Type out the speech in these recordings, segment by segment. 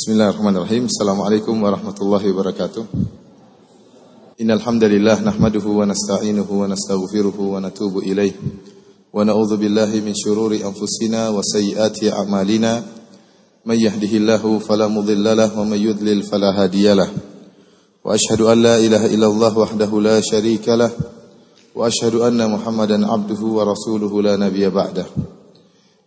Bismillahirrahmanirrahim. Assalamualaikum warahmatullahi wabarakatuh. Innal hamdalillah nahmaduhu wa nasta'inuhu wa nastaghfiruhu wa natubu ilaih. Wa na'udzu billahi min shururi anfusina wa sayyiati a'malina. May yahdihillahu fala mudilla lahu wa may yudlil fala hadiyalah. Wa ashhadu an la ilaha illallah wahdahu la syarika lah. Wa ashhadu anna Muhammadan abduhu wa rasuluhu la nabiyya ba'dahu.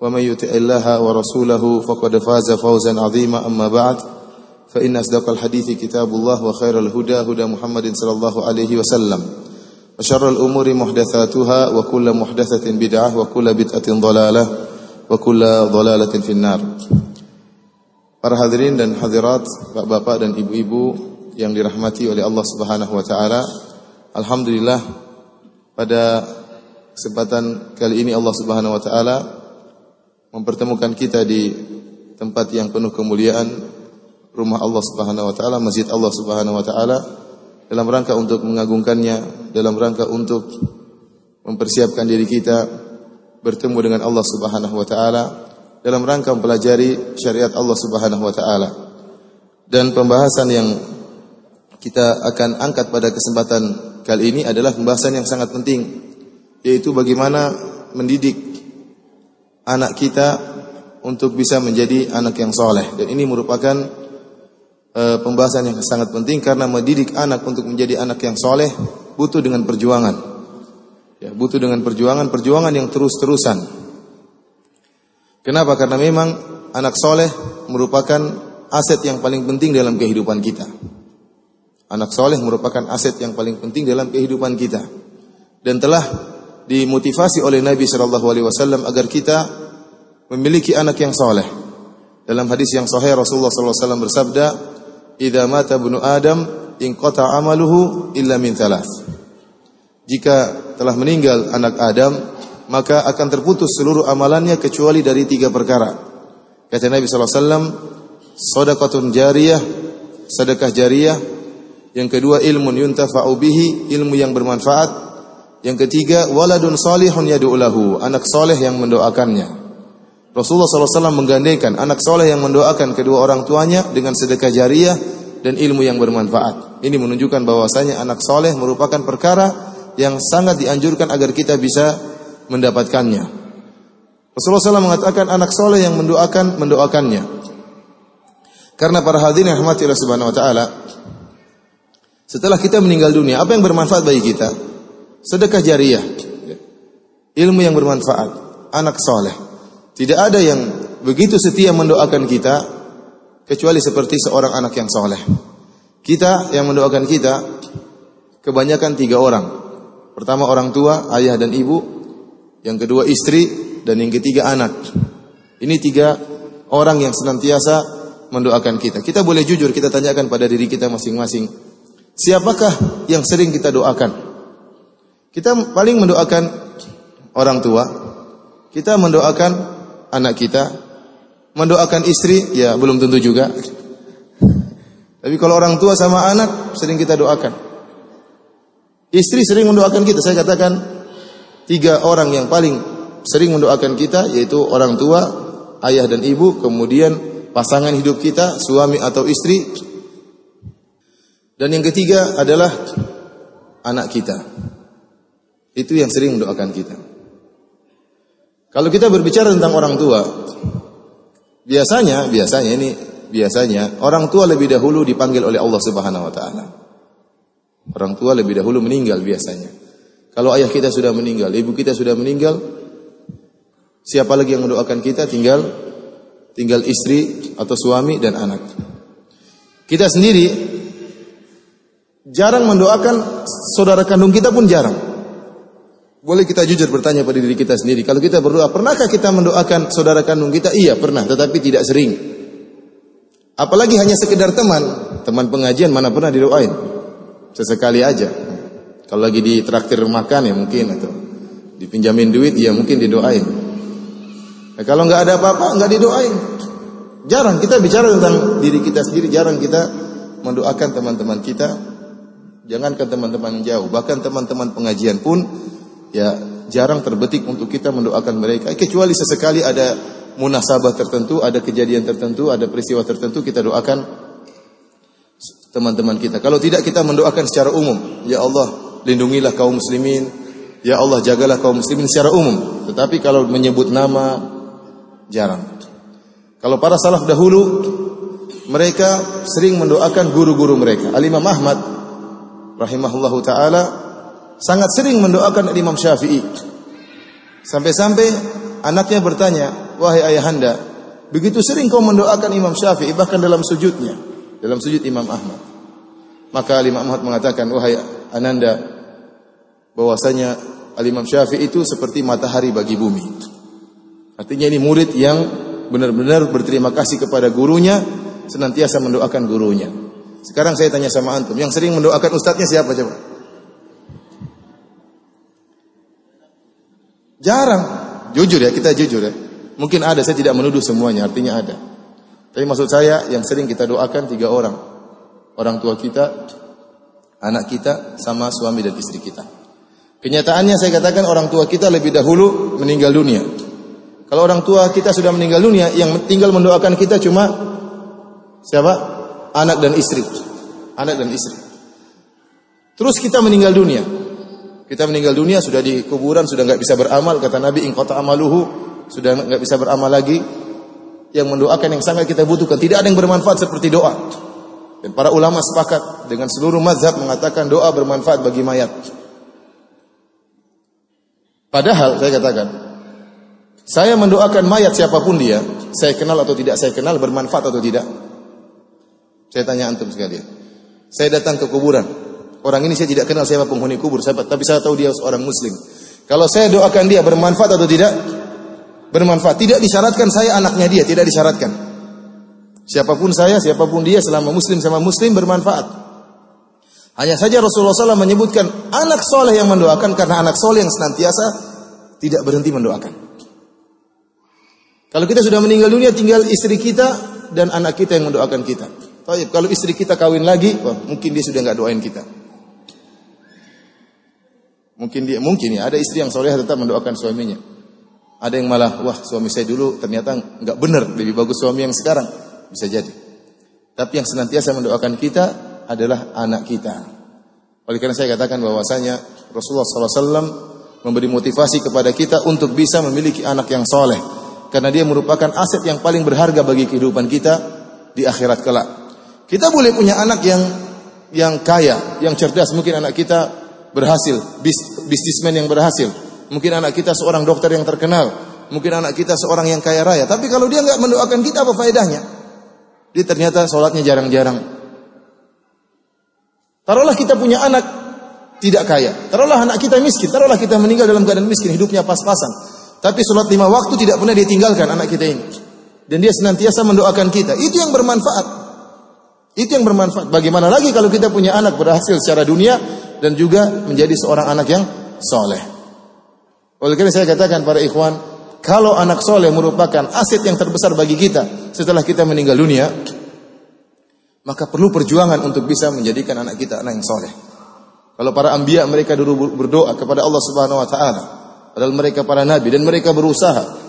ومن يطع الله ورسوله فقد فاز فوزا عظيما أما بعد فإن أصدق الحديث كتاب الله وخير الهدى هدى محمد صلى الله عليه وسلم وشر الأمور محدثاتها وكل محدثة بدعة وكل بدعة ضلالة وكل ضلالة في النار Para hadirin dan hadirat, bapak-bapak dan ibu-ibu yang dirahmati oleh Allah Subhanahu wa taala. Alhamdulillah pada kesempatan kali ini Allah Subhanahu wa taala mempertemukan kita di tempat yang penuh kemuliaan rumah Allah Subhanahu wa taala, masjid Allah Subhanahu wa taala dalam rangka untuk mengagungkannya, dalam rangka untuk mempersiapkan diri kita bertemu dengan Allah Subhanahu wa taala, dalam rangka mempelajari syariat Allah Subhanahu wa taala. Dan pembahasan yang kita akan angkat pada kesempatan kali ini adalah pembahasan yang sangat penting yaitu bagaimana mendidik anak kita untuk bisa menjadi anak yang soleh. Dan ini merupakan uh, pembahasan yang sangat penting karena mendidik anak untuk menjadi anak yang soleh butuh dengan perjuangan. Ya, butuh dengan perjuangan, perjuangan yang terus-terusan. Kenapa? Karena memang anak soleh merupakan aset yang paling penting dalam kehidupan kita. Anak soleh merupakan aset yang paling penting dalam kehidupan kita. Dan telah dimotivasi oleh Nabi Shallallahu Alaihi Wasallam agar kita memiliki anak yang soleh. Dalam hadis yang sahih Rasulullah Wasallam bersabda, "Idza mata bunu Adam, in qata amaluhu illa min thalath." Jika telah meninggal anak Adam, maka akan terputus seluruh amalannya kecuali dari tiga perkara. Kata Nabi Wasallam, "Sadaqatun jariyah, sedekah jariyah." Yang kedua ilmu yuntafa'u bihi, ilmu yang bermanfaat. Yang ketiga, waladun salihun yad'ulahu, anak soleh yang mendoakannya. Rasulullah SAW menggandengkan anak soleh yang mendoakan kedua orang tuanya dengan sedekah jariah dan ilmu yang bermanfaat. Ini menunjukkan bahwasanya anak soleh merupakan perkara yang sangat dianjurkan agar kita bisa mendapatkannya. Rasulullah SAW mengatakan anak soleh yang mendoakan mendoakannya. Karena para hadirin yang rahmati Allah Subhanahu Wa Taala, setelah kita meninggal dunia, apa yang bermanfaat bagi kita? sedekah jariah, ilmu yang bermanfaat, anak soleh. Tidak ada yang begitu setia mendoakan kita kecuali seperti seorang anak yang soleh. Kita yang mendoakan kita kebanyakan tiga orang. Pertama orang tua, ayah dan ibu. Yang kedua istri dan yang ketiga anak. Ini tiga orang yang senantiasa mendoakan kita. Kita boleh jujur kita tanyakan pada diri kita masing-masing. Siapakah yang sering kita doakan? Kita paling mendoakan orang tua, kita mendoakan anak kita, mendoakan istri ya belum tentu juga. Tapi kalau orang tua sama anak sering kita doakan. Istri sering mendoakan kita. Saya katakan tiga orang yang paling sering mendoakan kita yaitu orang tua, ayah dan ibu, kemudian pasangan hidup kita, suami atau istri. Dan yang ketiga adalah anak kita. Itu yang sering mendoakan kita. Kalau kita berbicara tentang orang tua, biasanya, biasanya ini biasanya orang tua lebih dahulu dipanggil oleh Allah Subhanahu wa taala. Orang tua lebih dahulu meninggal biasanya. Kalau ayah kita sudah meninggal, ibu kita sudah meninggal, siapa lagi yang mendoakan kita? Tinggal tinggal istri atau suami dan anak. Kita sendiri jarang mendoakan saudara kandung kita pun jarang. Boleh kita jujur bertanya pada diri kita sendiri. Kalau kita berdoa, pernahkah kita mendoakan saudara kandung kita? Iya, pernah, tetapi tidak sering. Apalagi hanya sekedar teman. Teman pengajian mana pernah didoain? Sesekali aja. Kalau lagi di traktir makan ya mungkin atau dipinjamin duit ya mungkin didoain. Nah, kalau nggak ada apa-apa nggak didoain. Jarang kita bicara tentang diri kita sendiri, jarang kita mendoakan teman-teman kita. Jangankan teman-teman jauh, bahkan teman-teman pengajian pun ya jarang terbetik untuk kita mendoakan mereka. Kecuali sesekali ada munasabah tertentu, ada kejadian tertentu, ada peristiwa tertentu kita doakan teman-teman kita. Kalau tidak kita mendoakan secara umum, ya Allah, lindungilah kaum muslimin, ya Allah jagalah kaum muslimin secara umum. Tetapi kalau menyebut nama jarang. Kalau para salaf dahulu mereka sering mendoakan guru-guru mereka. Al-Imam Ahmad rahimahullahu taala sangat sering mendoakan Imam Syafi'i. Sampai-sampai anaknya bertanya, "Wahai ayahanda, begitu sering kau mendoakan Imam Syafi'i bahkan dalam sujudnya, dalam sujud Imam Ahmad." Maka Imam Ahmad mengatakan, "Wahai ananda, bahwasanya Al-Imam Syafi'i itu seperti matahari bagi bumi." Artinya ini murid yang benar-benar berterima kasih kepada gurunya, senantiasa mendoakan gurunya. Sekarang saya tanya sama antum, yang sering mendoakan ustadznya siapa coba? Jarang. Jujur ya, kita jujur ya. Mungkin ada, saya tidak menuduh semuanya, artinya ada. Tapi maksud saya yang sering kita doakan tiga orang. Orang tua kita, anak kita, sama suami dan istri kita. Kenyataannya saya katakan orang tua kita lebih dahulu meninggal dunia. Kalau orang tua kita sudah meninggal dunia, yang tinggal mendoakan kita cuma siapa? Anak dan istri. Anak dan istri. Terus kita meninggal dunia. Kita meninggal dunia sudah di kuburan sudah nggak bisa beramal kata Nabi in qata amaluhu sudah nggak bisa beramal lagi. Yang mendoakan yang sangat kita butuhkan tidak ada yang bermanfaat seperti doa. Dan para ulama sepakat dengan seluruh mazhab mengatakan doa bermanfaat bagi mayat. Padahal saya katakan saya mendoakan mayat siapa pun dia, saya kenal atau tidak saya kenal bermanfaat atau tidak. Saya tanya antum sekalian. Saya datang ke kuburan, Orang ini saya tidak kenal siapa penghuni kubur, sahabat, tapi saya tahu dia seorang muslim. Kalau saya doakan dia bermanfaat atau tidak? Bermanfaat. Tidak disyaratkan saya anaknya dia, tidak disyaratkan. Siapa pun saya, siapa pun dia selama muslim sama muslim bermanfaat. Hanya saja Rasulullah SAW menyebutkan anak soleh yang mendoakan karena anak soleh yang senantiasa tidak berhenti mendoakan. Kalau kita sudah meninggal dunia, tinggal istri kita dan anak kita yang mendoakan kita. Kalau istri kita kawin lagi, wah, mungkin dia sudah nggak doain kita. Mungkin dia mungkin ya ada istri yang soleh tetap mendoakan suaminya. Ada yang malah wah suami saya dulu ternyata nggak benar lebih bagus suami yang sekarang bisa jadi. Tapi yang senantiasa mendoakan kita adalah anak kita. Oleh karena saya katakan bahwasanya Rasulullah SAW memberi motivasi kepada kita untuk bisa memiliki anak yang soleh. Karena dia merupakan aset yang paling berharga bagi kehidupan kita di akhirat kelak. Kita boleh punya anak yang yang kaya, yang cerdas. Mungkin anak kita berhasil, bis, bisnismen yang berhasil. Mungkin anak kita seorang dokter yang terkenal, mungkin anak kita seorang yang kaya raya. Tapi kalau dia nggak mendoakan kita apa faedahnya? Dia ternyata sholatnya jarang-jarang. Taruhlah kita punya anak tidak kaya. Taruhlah anak kita miskin. Taruhlah kita meninggal dalam keadaan miskin, hidupnya pas-pasan. Tapi sholat lima waktu tidak pernah dia tinggalkan anak kita ini. Dan dia senantiasa mendoakan kita. Itu yang bermanfaat. Itu yang bermanfaat. Bagaimana lagi kalau kita punya anak berhasil secara dunia, dan juga menjadi seorang anak yang soleh. Oleh karena saya katakan para ikhwan, kalau anak soleh merupakan aset yang terbesar bagi kita setelah kita meninggal dunia, maka perlu perjuangan untuk bisa menjadikan anak kita anak yang soleh. Kalau para ambia mereka dulu berdoa kepada Allah Subhanahu Wa Taala, padahal mereka para nabi dan mereka berusaha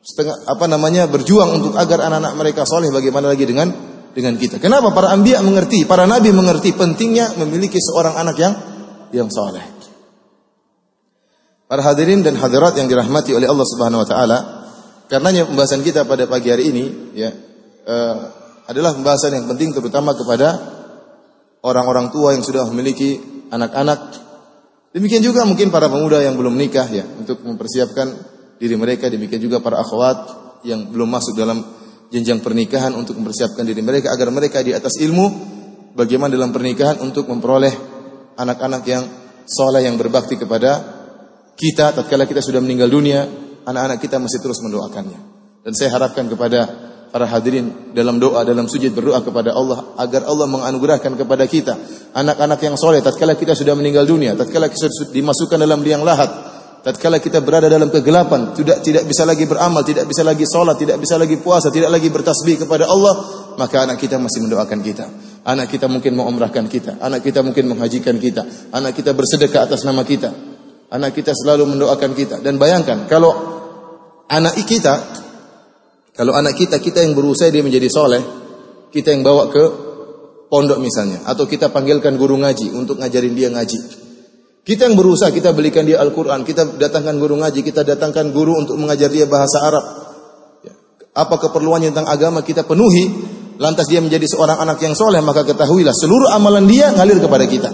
setengah apa namanya berjuang untuk agar anak-anak mereka soleh. Bagaimana lagi dengan dengan kita. Kenapa para anbiya mengerti, para nabi mengerti pentingnya memiliki seorang anak yang yang saleh. Para hadirin dan hadirat yang dirahmati oleh Allah Subhanahu wa taala, karenanya pembahasan kita pada pagi hari ini ya uh, adalah pembahasan yang penting terutama kepada orang-orang tua yang sudah memiliki anak-anak. Demikian juga mungkin para pemuda yang belum menikah ya untuk mempersiapkan diri mereka, demikian juga para akhwat yang belum masuk dalam jenjang pernikahan untuk mempersiapkan diri mereka agar mereka di atas ilmu bagaimana dalam pernikahan untuk memperoleh anak-anak yang soleh yang berbakti kepada kita. Tatkala kita sudah meninggal dunia anak-anak kita masih terus mendoakannya. Dan saya harapkan kepada para hadirin dalam doa dalam sujud berdoa kepada Allah agar Allah menganugerahkan kepada kita anak-anak yang soleh. Tatkala kita sudah meninggal dunia tatkala kita dimasukkan dalam liang lahat tatkala kita berada dalam kegelapan tidak tidak bisa lagi beramal tidak bisa lagi sholat tidak bisa lagi puasa tidak lagi bertasbih kepada Allah maka anak kita masih mendoakan kita. Anak kita mungkin mau umrahkan kita. Anak kita mungkin menghajikan kita. Anak kita bersedekah atas nama kita. Anak kita selalu mendoakan kita. Dan bayangkan kalau anak kita kalau anak kita, kita yang berusaha dia menjadi soleh, kita yang bawa ke pondok misalnya, atau kita panggilkan guru ngaji untuk ngajarin dia ngaji. Kita yang berusaha, kita belikan dia Al-Quran, kita datangkan guru ngaji, kita datangkan guru untuk mengajar dia bahasa Arab. Ya. Apa keperluannya tentang agama kita penuhi, lantas dia menjadi seorang anak yang soleh, maka ketahuilah seluruh amalan dia ngalir kepada kita.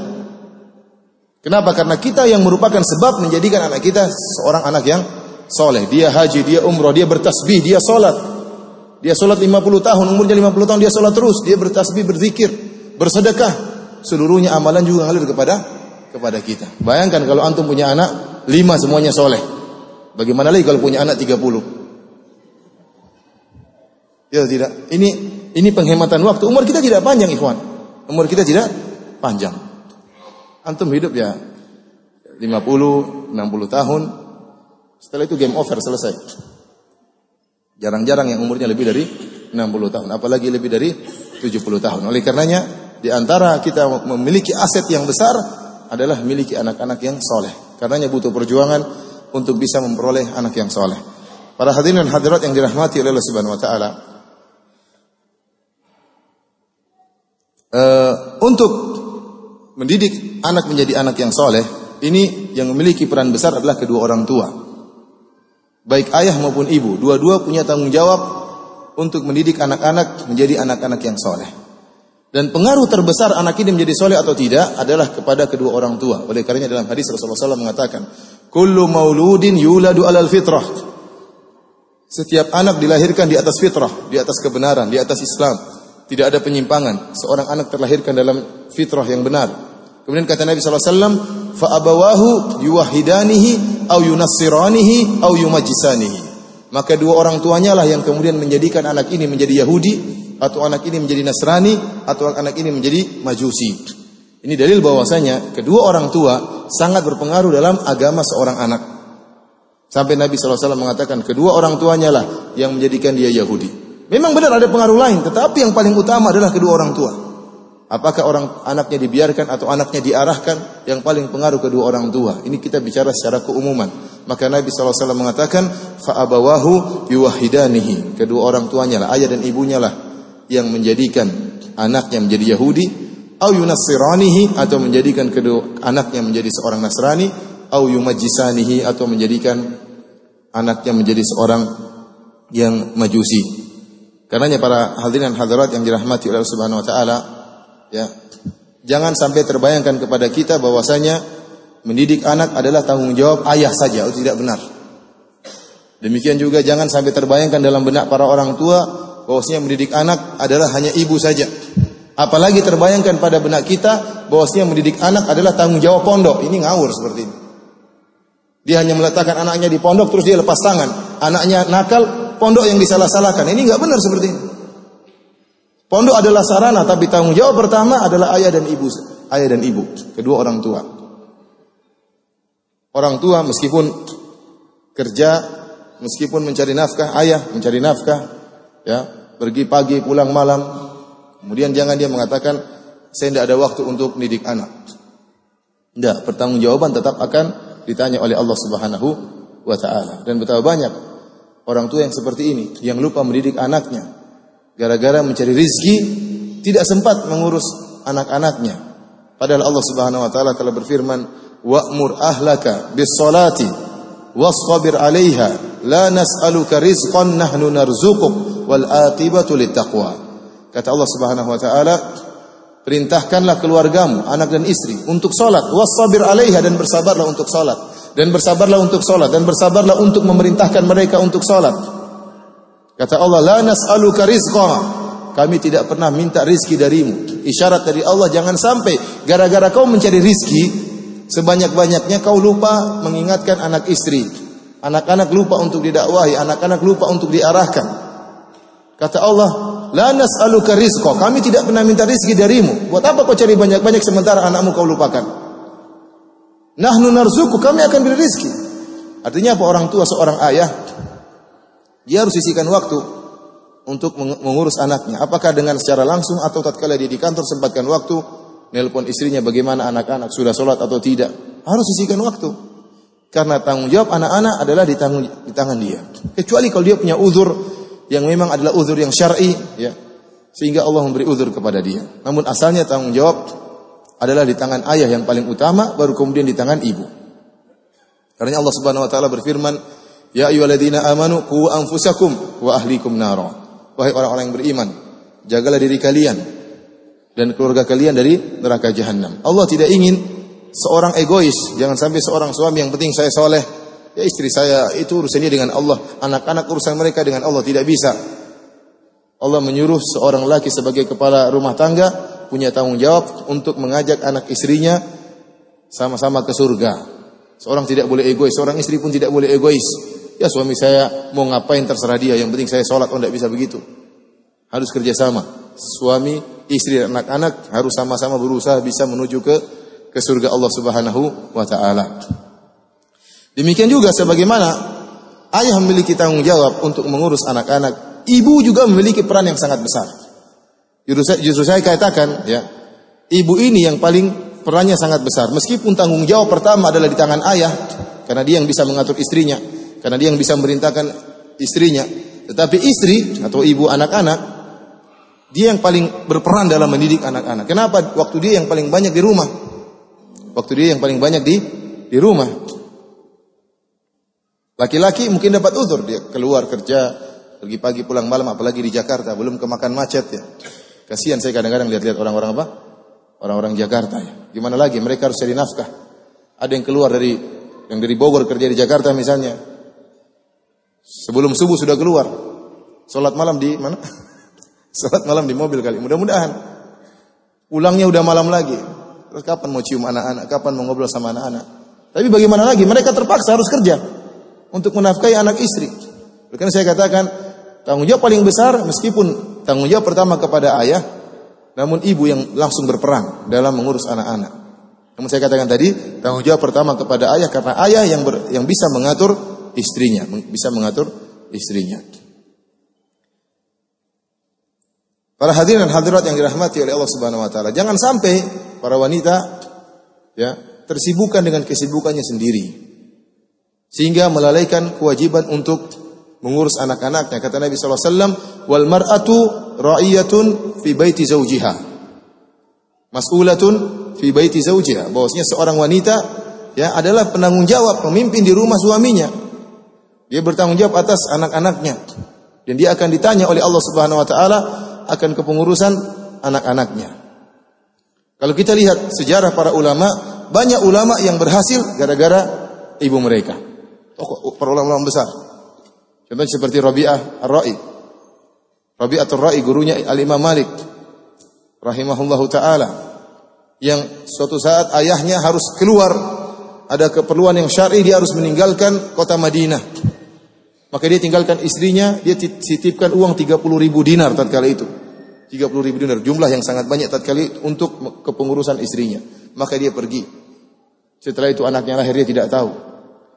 Kenapa? Karena kita yang merupakan sebab menjadikan anak kita seorang anak yang soleh. Dia haji, dia umroh, dia bertasbih, dia sholat. Dia sholat 50 tahun, umurnya 50 tahun dia sholat terus, dia bertasbih, berzikir, bersedekah. Seluruhnya amalan juga ngalir kepada kepada kita. Bayangkan kalau antum punya anak, lima semuanya soleh. Bagaimana lagi kalau punya anak 30? Ya tidak. Ini ini penghematan waktu. Umur kita tidak panjang, ikhwan. Umur kita tidak panjang. Antum hidup ya 50, 60 tahun. Setelah itu game over selesai. Jarang-jarang yang umurnya lebih dari 60 tahun, apalagi lebih dari 70 tahun. Oleh karenanya, di antara kita memiliki aset yang besar adalah memiliki anak-anak yang soleh. Karenanya butuh perjuangan untuk bisa memperoleh anak yang soleh. Para hadirin dan hadirat yang dirahmati oleh Allah Subhanahu Wa Taala, uh, untuk mendidik anak menjadi anak yang soleh, ini yang memiliki peran besar adalah kedua orang tua baik ayah maupun ibu, dua-dua punya tanggung jawab untuk mendidik anak-anak menjadi anak-anak yang soleh. Dan pengaruh terbesar anak ini menjadi soleh atau tidak adalah kepada kedua orang tua. Oleh karenanya dalam hadis Rasulullah SAW mengatakan, Kullu mauludin yuladu alal fitrah. Setiap anak dilahirkan di atas fitrah, di atas kebenaran, di atas Islam. Tidak ada penyimpangan. Seorang anak terlahirkan dalam fitrah yang benar. Kemudian kata Nabi SAW, fa abawahu yuwahidanihi au yunassiranihi au yumajisanihi. Maka dua orang tuanya lah yang kemudian menjadikan anak ini menjadi Yahudi atau anak ini menjadi Nasrani atau anak ini menjadi Majusi. Ini dalil bahwasanya kedua orang tua sangat berpengaruh dalam agama seorang anak. Sampai Nabi SAW mengatakan kedua orang tuanya lah yang menjadikan dia Yahudi. Memang benar ada pengaruh lain, tetapi yang paling utama adalah kedua orang tua. Apakah orang anaknya dibiarkan atau anaknya diarahkan? Yang paling pengaruh kedua orang tua. Ini kita bicara secara keumuman. Maka Nabi SAW mengatakan, fa'abawahu yuwahidanihi. Kedua orang tuanya lah, ayah dan ibunya lah yang menjadikan anaknya menjadi Yahudi, au yunassiranihi atau menjadikan kedua anaknya menjadi seorang Nasrani, au yumajisanihi atau menjadikan anaknya menjadi seorang yang Majusi. Karenanya para hadirin hadirat yang dirahmati oleh Subhanahu wa taala, Ya. Jangan sampai terbayangkan kepada kita bahwasanya mendidik anak adalah tanggung jawab ayah saja, itu tidak benar. Demikian juga jangan sampai terbayangkan dalam benak para orang tua bahwasanya mendidik anak adalah hanya ibu saja. Apalagi terbayangkan pada benak kita bahwasanya mendidik anak adalah tanggung jawab pondok. Ini ngawur seperti ini. Dia hanya meletakkan anaknya di pondok terus dia lepas tangan. Anaknya nakal, pondok yang disalah-salahkan. Ini nggak benar seperti ini. Pondok adalah sarana, tapi tanggung jawab pertama adalah ayah dan ibu, ayah dan ibu, kedua orang tua. Orang tua meskipun kerja, meskipun mencari nafkah, ayah mencari nafkah, ya, pergi pagi pulang malam. Kemudian jangan dia mengatakan saya tidak ada waktu untuk mendidik anak. Tidak, pertanggungjawaban tetap akan ditanya oleh Allah Subhanahu wa taala. Dan betapa banyak orang tua yang seperti ini yang lupa mendidik anaknya, gara-gara mencari rizki tidak sempat mengurus anak-anaknya. Padahal Allah Subhanahu wa taala telah berfirman, "Wa'mur ahlaka bis salati wasbir 'alaiha la nas'aluka rizqan nahnu narzuquk wal aqibatu littaqwa." Kata Allah Subhanahu wa taala, perintahkanlah keluargamu, anak dan istri untuk salat, wasbir 'alaiha dan bersabarlah untuk salat dan bersabarlah untuk salat dan bersabarlah untuk memerintahkan mereka untuk salat. Kata Allah, "La nas'aluka rizqa." Kami tidak pernah minta rizki darimu. Isyarat dari Allah jangan sampai gara-gara kau mencari rizki sebanyak-banyaknya kau lupa mengingatkan anak istri. Anak-anak lupa untuk didakwahi, anak-anak lupa untuk diarahkan. Kata Allah, La nas'aluka rizqa. Kami tidak pernah minta rizki darimu. Buat apa kau cari banyak-banyak sementara anakmu kau lupakan? Nahnu narzuku, kami akan beri rizki. Artinya apa orang tua seorang ayah dia harus sisihkan waktu untuk mengurus anaknya. Apakah dengan secara langsung atau tatkala dia di kantor sempatkan waktu nelpon istrinya bagaimana anak-anak sudah sholat atau tidak. Harus sisihkan waktu. Karena tanggung jawab anak-anak adalah di, tangan dia. Kecuali kalau dia punya uzur yang memang adalah uzur yang syar'i ya. Sehingga Allah memberi uzur kepada dia. Namun asalnya tanggung jawab adalah di tangan ayah yang paling utama baru kemudian di tangan ibu. Karena Allah Subhanahu wa taala berfirman, Ya ayyuhalladzina amanu qu anfusakum wa ahlikum nara. Wahai orang-orang yang beriman, jagalah diri kalian dan keluarga kalian dari neraka jahanam. Allah tidak ingin seorang egois, jangan sampai seorang suami yang penting saya soleh, ya istri saya itu urusannya dengan Allah, anak-anak urusan mereka dengan Allah tidak bisa. Allah menyuruh seorang laki sebagai kepala rumah tangga punya tanggung jawab untuk mengajak anak istrinya sama-sama ke surga. Seorang tidak boleh egois, seorang istri pun tidak boleh egois. Ya suami saya mau ngapain terserah dia, yang penting saya sholat, oh tidak bisa begitu. Harus kerjasama. Suami, istri, dan anak-anak harus sama-sama berusaha bisa menuju ke ke surga Allah Subhanahu wa taala. Demikian juga sebagaimana ayah memiliki tanggung jawab untuk mengurus anak-anak, ibu juga memiliki peran yang sangat besar. Justru saya, justru saya katakan ya, ibu ini yang paling perannya sangat besar. Meskipun tanggung jawab pertama adalah di tangan ayah, karena dia yang bisa mengatur istrinya karena dia yang bisa memerintahkan istrinya. Tetapi istri atau ibu anak-anak dia yang paling berperan dalam mendidik anak-anak. Kenapa? Waktu dia yang paling banyak di rumah. Waktu dia yang paling banyak di di rumah. Laki-laki mungkin dapat uzur dia keluar kerja pergi pagi pulang malam apalagi di Jakarta belum kemakan macet ya. Kasihan saya kadang-kadang lihat-lihat orang-orang apa? Orang-orang Jakarta ya. Gimana lagi mereka harus cari nafkah. Ada yang keluar dari yang dari Bogor kerja di Jakarta misalnya, Sebelum subuh sudah keluar. Salat malam di mana? Salat malam di mobil kali. Mudah-mudahan. Pulangnya udah malam lagi. Terus kapan mau cium anak-anak? Kapan mau ngobrol sama anak-anak? Tapi bagaimana lagi? Mereka terpaksa harus kerja untuk menafkahi anak istri. Karena saya katakan tanggung jawab paling besar meskipun tanggung jawab pertama kepada ayah, namun ibu yang langsung berperang dalam mengurus anak-anak. Namun saya katakan tadi tanggung jawab pertama kepada ayah karena ayah yang ber, yang bisa mengatur istrinya, bisa mengatur istrinya. Para hadirin dan hadirat yang dirahmati oleh Allah Subhanahu wa taala, jangan sampai para wanita ya tersibukkan dengan kesibukannya sendiri sehingga melalaikan kewajiban untuk mengurus anak-anaknya. Kata Nabi wasallam, "Wal mar'atu ra'iyatun fi baiti zawjiha." Mas'ulatun fi baiti zawjiha. Bahwasanya seorang wanita ya adalah penanggung jawab pemimpin di rumah suaminya. Dia bertanggung jawab atas anak-anaknya. Dan dia akan ditanya oleh Allah Subhanahu wa taala akan kepengurusan anak-anaknya. Kalau kita lihat sejarah para ulama, banyak ulama yang berhasil gara-gara ibu mereka. Tokoh para ulama besar. Contohnya seperti Rabi'ah Ar-Ra'i. Rabi'ah Ar-Ra'i gurunya Al-Imam Malik rahimahullahu taala yang suatu saat ayahnya harus keluar ada keperluan yang syar'i dia harus meninggalkan kota Madinah. Maka dia tinggalkan istrinya, dia titipkan uang 30 ribu dinar tatkala itu. 30 ribu dinar, jumlah yang sangat banyak tatkala untuk kepengurusan istrinya. Maka dia pergi. Setelah itu anaknya lahir dia tidak tahu.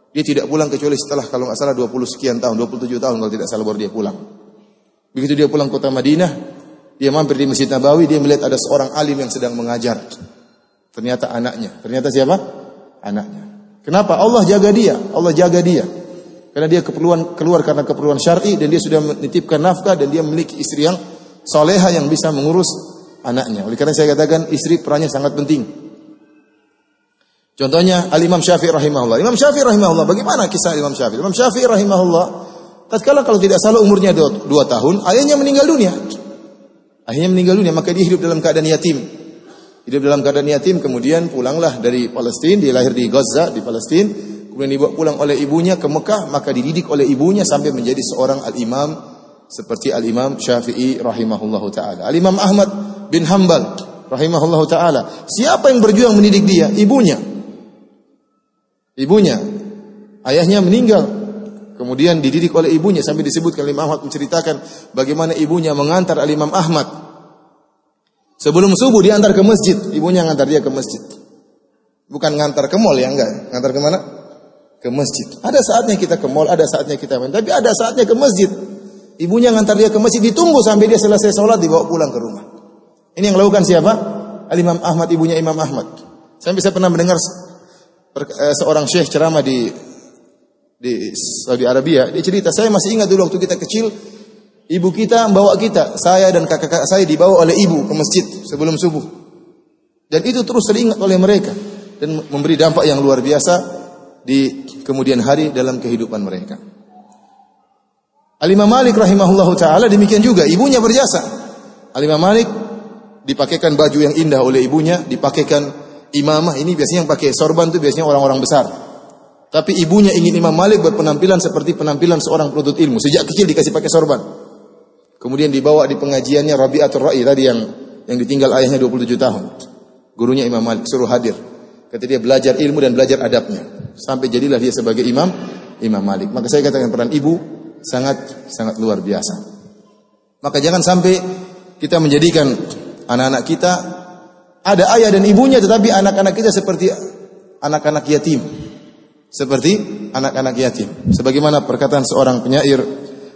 Dia tidak pulang kecuali setelah kalau nggak salah 20 sekian tahun, 27 tahun kalau tidak salah baru dia pulang. Begitu dia pulang kota Madinah, dia mampir di Masjid Nabawi, dia melihat ada seorang alim yang sedang mengajar. Ternyata anaknya. Ternyata siapa? Anaknya. Kenapa? Allah jaga dia. Allah jaga dia. Karena dia keperluan keluar karena keperluan syar'i dan dia sudah menitipkan nafkah dan dia memiliki istri yang soleha yang bisa mengurus anaknya. Oleh karena saya katakan istri perannya sangat penting. Contohnya Al Imam Syafi'i rahimahullah. Imam Syafi'i rahimahullah. Bagaimana kisah Imam Syafi'i? Imam Syafi'i rahimahullah. Tatkala kalau tidak salah umurnya dua, tahun, ayahnya meninggal dunia. Ayahnya meninggal dunia, maka dia hidup dalam keadaan yatim. Hidup dalam keadaan yatim, kemudian pulanglah dari Palestina, dia lahir di Gaza di Palestina kemudian dibawa pulang oleh ibunya ke Mekah, maka dididik oleh ibunya sampai menjadi seorang al-imam seperti al-imam Syafi'i rahimahullahu taala. Al-imam Ahmad bin Hambal rahimahullahu taala. Siapa yang berjuang mendidik dia? Ibunya. Ibunya. Ayahnya meninggal Kemudian dididik oleh ibunya sampai disebutkan Imam Ahmad menceritakan bagaimana ibunya mengantar Al Imam Ahmad. Sebelum subuh diantar ke masjid, ibunya ngantar dia ke masjid. Bukan ngantar ke mall ya enggak, ngantar ke mana? Ke masjid. Ada saatnya kita ke mall, ada saatnya kita main, tapi ada saatnya ke masjid. Ibunya ngantar dia ke masjid, ditunggu sampai dia selesai sholat dibawa pulang ke rumah. Ini yang lakukan siapa? Al Imam Ahmad, ibunya Imam Ahmad. Saya pernah mendengar seorang syekh ceramah di di Saudi Arabia, dia cerita, saya masih ingat dulu waktu kita kecil, ibu kita membawa kita, saya dan kakak-kakak saya dibawa oleh ibu ke masjid sebelum subuh. Dan itu terus teringat oleh mereka dan memberi dampak yang luar biasa di kemudian hari dalam kehidupan mereka. Al-Imam Malik rahimahullahu taala demikian juga ibunya berjasa. Al-Imam Malik dipakaikan baju yang indah oleh ibunya, dipakaikan imamah ini biasanya yang pakai sorban itu biasanya orang-orang besar. Tapi ibunya ingin Imam Malik berpenampilan seperti penampilan seorang penuntut ilmu. Sejak kecil dikasih pakai sorban. Kemudian dibawa di pengajiannya Rabi'atul Ra'i tadi yang yang ditinggal ayahnya 27 tahun. Gurunya Imam Malik suruh hadir. Kata dia belajar ilmu dan belajar adabnya. Sampai jadilah dia sebagai imam Imam Malik. Maka saya katakan peran ibu sangat sangat luar biasa. Maka jangan sampai kita menjadikan anak-anak kita ada ayah dan ibunya tetapi anak-anak kita seperti anak-anak yatim seperti anak-anak yatim. Sebagaimana perkataan seorang penyair,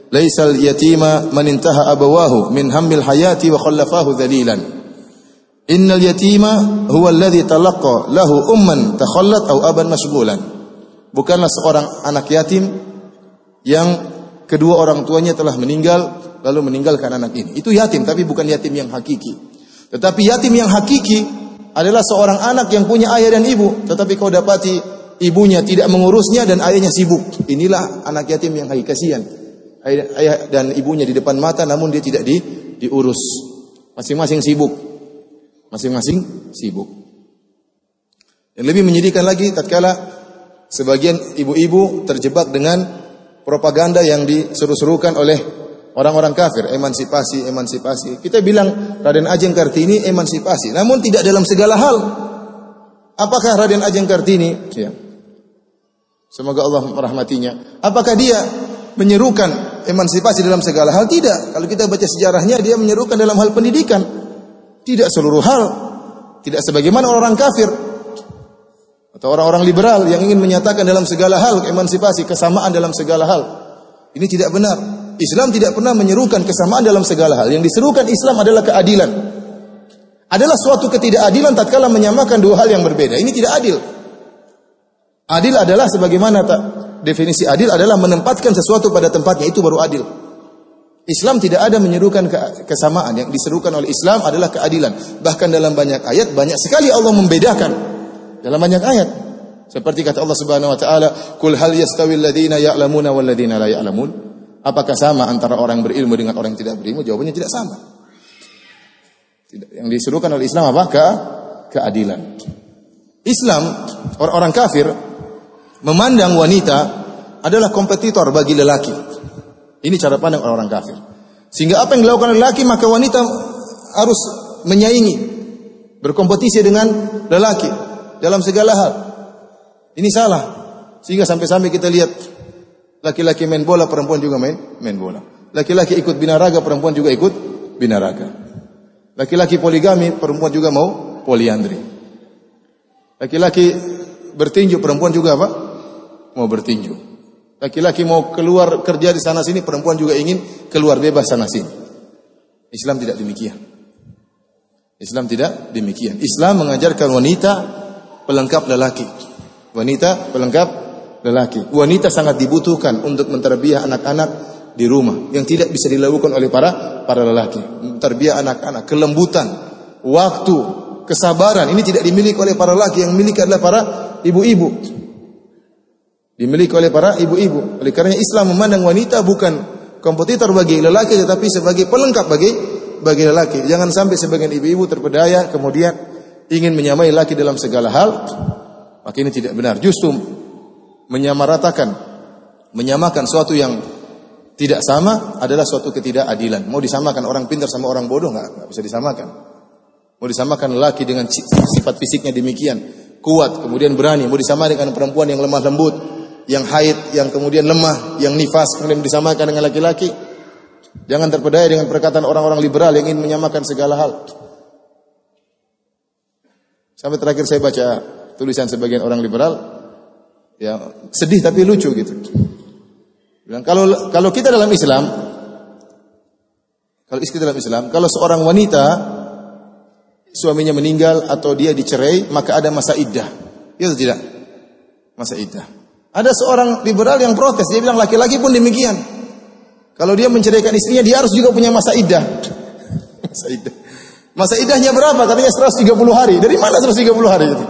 "Laisal yatima man intaha abawahu min hammil hayati wa khallafahu dhalilan." Innal yatima huwa alladhi talaqqa lahu umman takhallat aw aban mashghulan. Bukanlah seorang anak yatim yang kedua orang tuanya telah meninggal lalu meninggalkan anak ini. Itu yatim tapi bukan yatim yang hakiki. Tetapi yatim yang hakiki adalah seorang anak yang punya ayah dan ibu, tetapi kau dapati ibunya tidak mengurusnya dan ayahnya sibuk. Inilah anak yatim yang hai kasihan. Ayah dan ibunya di depan mata namun dia tidak di, diurus. Masing-masing sibuk. Masing-masing sibuk. Yang lebih menyedihkan lagi tatkala sebagian ibu-ibu terjebak dengan propaganda yang diseru-serukan oleh orang-orang kafir, emansipasi, emansipasi. Kita bilang Raden Ajeng Kartini emansipasi, namun tidak dalam segala hal. Apakah Raden Ajeng Kartini ya, Semoga Allah merahmatinya. Apakah dia menyerukan emansipasi dalam segala hal? Tidak. Kalau kita baca sejarahnya, dia menyerukan dalam hal pendidikan. Tidak seluruh hal. Tidak sebagaimana orang kafir. Atau orang-orang liberal yang ingin menyatakan dalam segala hal emansipasi, kesamaan dalam segala hal. Ini tidak benar. Islam tidak pernah menyerukan kesamaan dalam segala hal. Yang diserukan Islam adalah keadilan. Adalah suatu ketidakadilan tatkala menyamakan dua hal yang berbeda. Ini tidak adil. Adil adalah sebagaimana tak definisi adil adalah menempatkan sesuatu pada tempatnya itu baru adil. Islam tidak ada menyerukan kesamaan yang diserukan oleh Islam adalah keadilan. Bahkan dalam banyak ayat banyak sekali Allah membedakan dalam banyak ayat. Seperti kata Allah Subhanahu wa taala, "Qul hal yastawi alladziina ya'lamuna wal ladziina la ya'lamun?" Apakah sama antara orang berilmu dengan orang yang tidak berilmu? Jawabannya tidak sama. Yang diserukan oleh Islam apa? Ke keadilan. Islam orang-orang kafir memandang wanita adalah kompetitor bagi lelaki. Ini cara pandang orang-orang kafir. Sehingga apa yang dilakukan lelaki maka wanita harus menyaingi, berkompetisi dengan lelaki dalam segala hal. Ini salah. Sehingga sampai-sampai kita lihat laki-laki main bola, perempuan juga main main bola. Laki-laki ikut binaraga, perempuan juga ikut binaraga. Laki-laki poligami, perempuan juga mau poliandri. Laki-laki bertinju, perempuan juga apa? mau bertinju. Laki-laki mau keluar kerja di sana sini, perempuan juga ingin keluar bebas sana sini. Islam tidak demikian. Islam tidak demikian. Islam mengajarkan wanita pelengkap lelaki. Wanita pelengkap lelaki. Wanita sangat dibutuhkan untuk menterbiah anak-anak di rumah yang tidak bisa dilakukan oleh para para lelaki. Terbiah anak-anak, kelembutan, waktu, kesabaran ini tidak dimiliki oleh para lelaki, yang memiliki adalah para ibu-ibu dimiliki oleh para ibu-ibu. Oleh karena Islam memandang wanita bukan kompetitor bagi lelaki tetapi sebagai pelengkap bagi bagi lelaki. Jangan sampai sebagian ibu-ibu terpedaya kemudian ingin menyamai laki dalam segala hal. Maka ini tidak benar. Justru menyamaratakan menyamakan suatu yang tidak sama adalah suatu ketidakadilan. Mau disamakan orang pintar sama orang bodoh nggak? Bisa disamakan. Mau disamakan lelaki dengan sifat fisiknya demikian kuat kemudian berani. Mau disamakan dengan perempuan yang lemah lembut yang haid, yang kemudian lemah, yang nifas kemudian disamakan dengan laki-laki. Jangan terpedaya dengan perkataan orang-orang liberal yang ingin menyamakan segala hal. Sampai terakhir saya baca tulisan sebagian orang liberal, ya sedih tapi lucu gitu. Bilang kalau kalau kita dalam Islam, kalau istri dalam Islam, kalau seorang wanita suaminya meninggal atau dia dicerai, maka ada masa iddah. Ya atau tidak? Masa iddah. Ada seorang liberal yang protes, dia bilang laki-laki pun demikian. Kalau dia menceraikan istrinya, dia harus juga punya masa iddah. masa iddah. Masa iddahnya berapa? Katanya 130 hari. Dari mana 130 hari itu?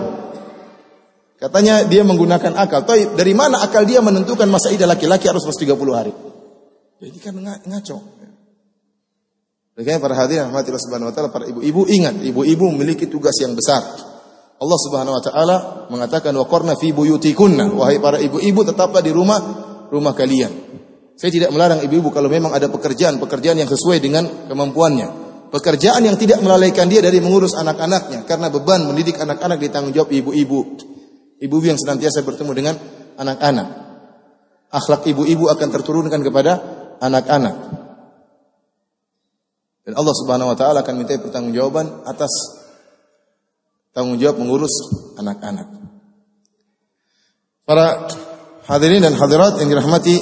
Katanya dia menggunakan akal. Tapi dari mana akal dia menentukan masa idah laki-laki harus 130 hari? Jadi kan ngaco. Bagaimana para hadirin rahmatillah subhanahu wa taala para ibu-ibu ingat ibu-ibu memiliki tugas yang besar. Allah Subhanahu wa taala mengatakan wa qarna fi buyutikunna wahai para ibu-ibu tetaplah di rumah rumah kalian. Saya tidak melarang ibu-ibu kalau memang ada pekerjaan-pekerjaan yang sesuai dengan kemampuannya. Pekerjaan yang tidak melalaikan dia dari mengurus anak-anaknya karena beban mendidik anak-anak ditanggung jawab ibu-ibu. Ibu-ibu yang senantiasa bertemu dengan anak-anak. Akhlak ibu-ibu akan terturunkan kepada anak-anak. Dan Allah Subhanahu wa taala akan minta pertanggungjawaban atas tanggung jawab mengurus anak-anak. Para hadirin dan hadirat yang dirahmati